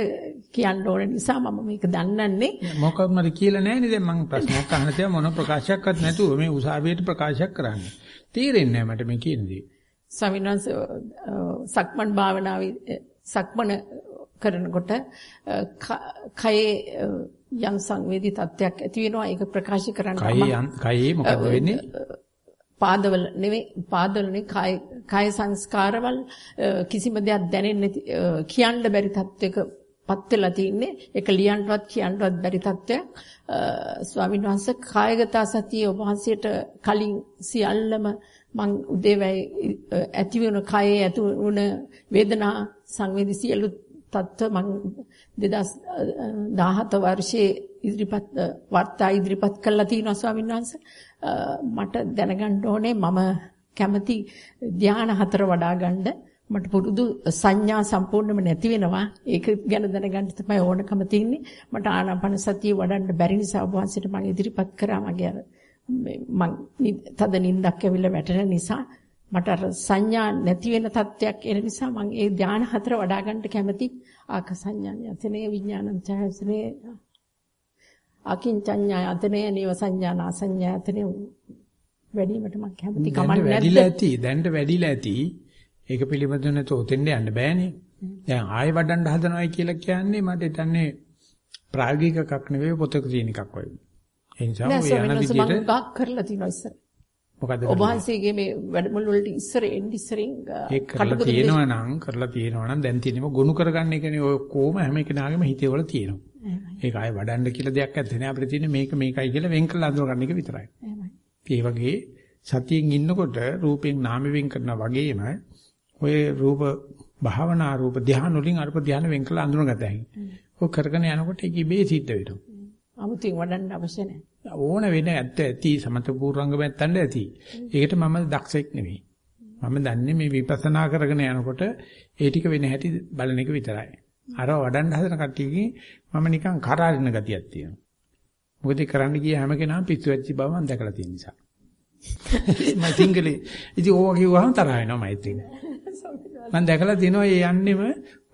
කියන්න ඕන නිසා මම මේක දන්නන්නේ. මොකක්ද මට කියලා නැහැ නේද? මම ප්‍රශ්නයක් අහන තියා මොන ප්‍රකාශයක්වත් නැතුව මේ උසාවියට ප්‍රකාශයක් කරන්නේ. තේරෙන්නේ නැහැ මට මේ කියන දේ ස්වාමීන් වහන්සේ සක්මන් භාවනාවේ සක්මන කරනකොට කයේ යම් සංවේදී තත්ත්වයක් ඇති වෙනවා. ඒක ප්‍රකාශ කරන්න කයේ කයේ මොකද වෙන්නේ? පාදවල නෙවෙයි පාදවලනේ කාය කාය සංස්කාරවල කිසිම දෙයක් දැනෙන්නේ නැති කියන්න බැරි තත්වයක පත් වෙලා තින්නේ. ඒක ලියන්නවත් කියන්නවත් බැරි තත්වයක් ස්වාමීන් වහන්සේ කායගත සතිය ඔබ වහන්සේට කලින් සියල්ලම මං උදේවැයි ඇති වෙන කයේ ඇති වුණ වේදනා සංවේදී සියලු තත්ත්ව මං 2017 වර්ෂයේ ඉදිරිපත් වර්තා ඉදිරිපත් කළා තියෙනවා ස්වාමීන් වහන්සේ. මට දැනගන්න ඕනේ මම කැමති ධානා හතර වඩා ගන්න මට පුරුදු සංඥා සම්පූර්ණයෙන්ම නැති වෙනවා. ඒක ගැන දැනගන්න තමයි ඕනකම තියෙන්නේ. මට ආනාපාන සතිය වඩන්න බැරි නිසා වහන්සේට මම ඉදිරිපත් කරා. මගේ අර මං තද නිින්දක් ඇවිල්ලා වැටෙන නිසා මට අර සංඥා නැති වෙන තත්ත්වයක් එන නිසා මම ඒ ධාන හතර වඩා ගන්න කැමති ආක සංඥා යතනේ විඥානං ඡායසනේ අකින්චඤ්ඤා යතනේ නේව සංඥා නාසඤ්ඤා යතනේ වැඩිමට මම කැමති කමක් නැද්ද? වැඩිලා ඇති දැන්ට වැඩිලා ඇති ඒක පිළිබඳව නැතෝ උතෙන්ද යන්න බෑනේ. දැන් ආයෙ වඩන්න හදනවයි කියලා කියන්නේ මට හිතන්නේ ප්‍රායෝගික එකක් නෙවෙයි පොතක තියෙන එකක් වගේ. ඒ නිසා ඔය යන විදිහට කරලා තියෙනවා ඉස්සර. මොකද ඔබ වහන්සේගේ මේ වැඩමුළු වලට ඉස්සරින් ඒක කරලා තියෙනවා නම් කරලා තියෙනවා නම් දැන් තියෙනම ගොනු කරගන්න එකනේ ඔය කොහොම හැම කෙනාගේම හිතේ වල තියෙනවා. ඒක ආයෙ වඩන්න කියලා දෙයක් නැත්තේ නේ. අපිට තියෙන්නේ මේක මේකයි කියලා වෙන් කරලා අඳුර ගන්න එක විතරයි. ඒ වගේ සතියෙන් ඉන්නකොට රූපෙන් නාම වෙන් කරනා වගේම ඔය රූප භාවනා රූප ධානය වලින් අරුප ධානය වෙන් කරලා අඳුරගත හැකියි. ඔය කරගෙන යනකොට ඒක ඉබේ සිද්ධ වෙනවා. 아무තින් වඩන්න අවශ්‍ය නැහැ. ඕන වෙන ඇත්ත ඇති සමත පූර්වංගම ඇත්තන්ට ඇති. ඒකට මම දක්ෂෙක් නෙවෙයි. මම දන්නේ මේ විපස්සනා කරගෙන යනකොට ඒ ටික වෙන හැටි බලන එක විතරයි. අර වඩන්න හදන කට්ටියකින් මම නිකන් කරාරින ගතියක් තියෙනවා. මොකද කරන්න ගිය හැම කෙනාම පිස්සු වෙච්ච බව මම දැකලා තියෙන නිසා. මම සිංගලේ ඉතින් ඕවා කිව්වහම තරහ වෙනවා මයිත් එක. මම දැකලා තියෙනවා ඒ යන්නෙම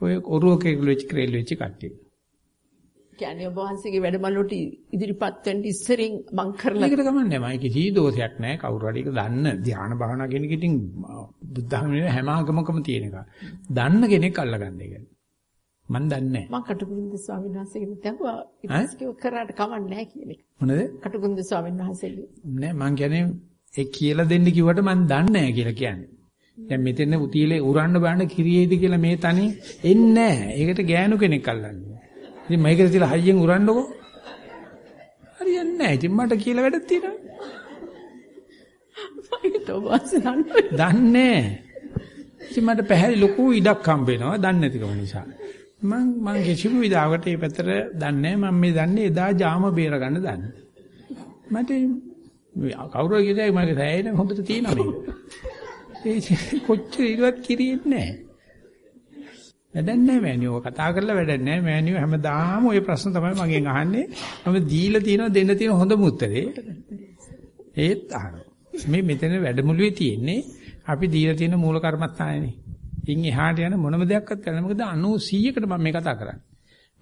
ඔය ඔරුවක වෙච්ච ක්‍රේල් වෙච්ච කට්ටිය. කියන්නේ ඔබ වහන්සේගේ වැඩමළුවට ඉදිරිපත් වෙන්න ඉස්සරින් මං කරලා ඒකට ගමන්නේ මම කිසි දෝෂයක් නැහැ කවුරු හරි ඒක දන්න ධානා භාවනා කියන එක ඉතින් බුද්ධහම හැම ආගමකම තියෙන එක. දන්න කෙනෙක් අල්ලගන්න එක. මම දන්නේ නැහැ. මං කටුකුරුන්ද ස්වාමීන් වහන්සේගෙන් දැහුවා ඉතිස්කව කරාට කමක් නැහැ කියන එක. මොනද? කටුකුරුන්ද ස්වාමීන් වහන්සේගේ. නෑ මං කියන්නේ ඒ කියලා දෙන්න කිව්වට මං දන්නේ නැහැ කියලා කියන්නේ. දැන් මෙතන උතිලේ උරන්න බෑන කිරියේද කියලා මේ තනේ එන්නේ නැහැ. ඒකට ගෑනු කෙනෙක් අල්ලන්නේ. ඉතින් මයිකද තියලා හයියෙන් උරන්නකෝ. හරියන්නේ නැහැ. ඉතින් මට කියලා වැඩක් තියෙනවා. දන්නේ ඉතින් මට පැහැදිලි ලොකු ඉඩක් හම්බ වෙනවා දන්නේ නැතිකම නිසා. මං මං කිසිම විදිහකට මේ පැත්තට දන්නේ නැහැ. මම මේ දන්නේ එදා ජාම බේර ගන්න දන්නේ. මට කවුරු කියදයි මගේ සෑයෙන හොඳට තියෙනවා මේක. ඒ කොච්චර ඉවත් කිරියෙන්නේ නැහැ. වැඩක් නැහැ මෑනියෝ කතා කරලා වැඩක් නැහැ. මෑනියෝ හැමදාම ওই ප්‍රශ්න තමයි මගෙන් අහන්නේ. මම දීලා තියෙනවා දෙන්න තියෙන හොඳම උත්තරේ ඒත් අහනවා. මේ මෙතන වැඩමුළුවේ තියෙන්නේ අපි දීලා තියෙන මූල කර්මස්ථානනේ. ඉන් එහාට යන මොනම දෙයක්වත් කරන්න මොකද 90 100කට මම මේ කතා කරන්නේ.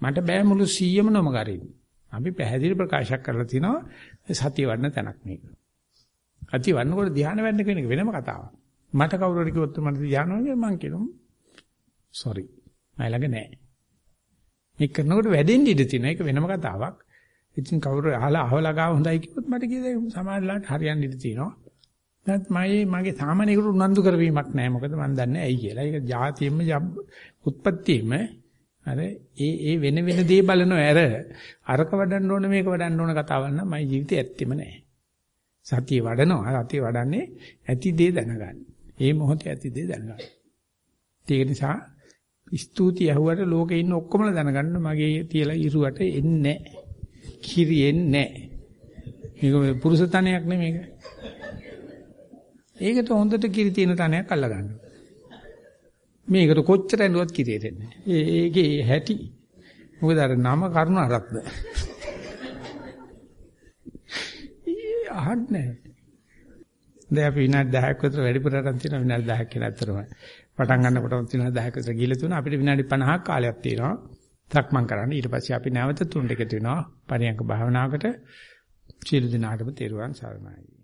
මට බෑ මුළු 100ම නොම කරින්න අපි පැහැදිලි ප්‍රකාශයක් කරලා තිනවා. සතිය වඩන තැනක් මේක. සතිය වඩනකොට ධ්‍යාන වැඩන කෙනෙක් වෙනම කතාවක්. මට කවුරු හරි කිව්වොත් මට ධ්‍යාන වගේ මං කියනවා sorry මයි ළඟ නැහැ. මේ කරනකොට වැඩෙන්න ඉඩ තියෙන එක වෙනම කතාවක්. ඉතින් කවුරු අහලා අහවලා ගාව හොඳයි කිව්වොත් මට කියද සමාජලාට හරියන්න ඉඩ තියෙනවා. නැත් මගේ මගේ සාමාන්‍යකට උනන්දු කරවීමක් නැහැ. මොකද මම දන්නේ ඇයි කියලා. ඒක જાතියෙම උත්පත්තියෙම අර ඒ ඒ වෙන වෙන දේ බලනව ඇර අරක වඩන්න ඕන මේක වඩන්න ඕන කතාවක් නම් මගේ ජීවිතේ ඇත්තෙම නැහැ. සතිය වඩනවා. සතිය වඩන්නේ ඇති දේ දැනගන්න. ඒ මොහොතේ ඇති දේ දැනගන්න. ඒක නිසා ස්තුති ඇහුවට ලෝකේ ඉන්න ඔක්කොමල දැනගන්න මගේ තියලා ඉරුවට එන්නේ කිරි එන්නේ මේක පුරුෂ තනයක් නෙමේක. ඒකට හොඳට කිරි තියෙන තනයක් අල්ල ගන්න. මේකට කොච්චර ඇඬුවත් කිරි දෙන්නේ. ඒකේ හැටි. මොකද අර නම කරුණ අරක්ද. අහන්නේ. දැන් අපි විනාඩි 10ක් විතර වැඩිපුර අරන් තියෙනවා විනාඩි 10ක් කියලා අතරම. පටන් ගන්නකොටම තියෙනවා 10ක විතර ගිහලා තුන අපිට විනාඩි 50ක් කාලයක් තියෙනවා. සක්මන් කරන්න. ඊට පස්සේ අපි නැවත තුනට එකතු වෙනවා. පරියන්ක භාවනාවකට. සියලු දිනාටම තෙරුවන් සරණයි.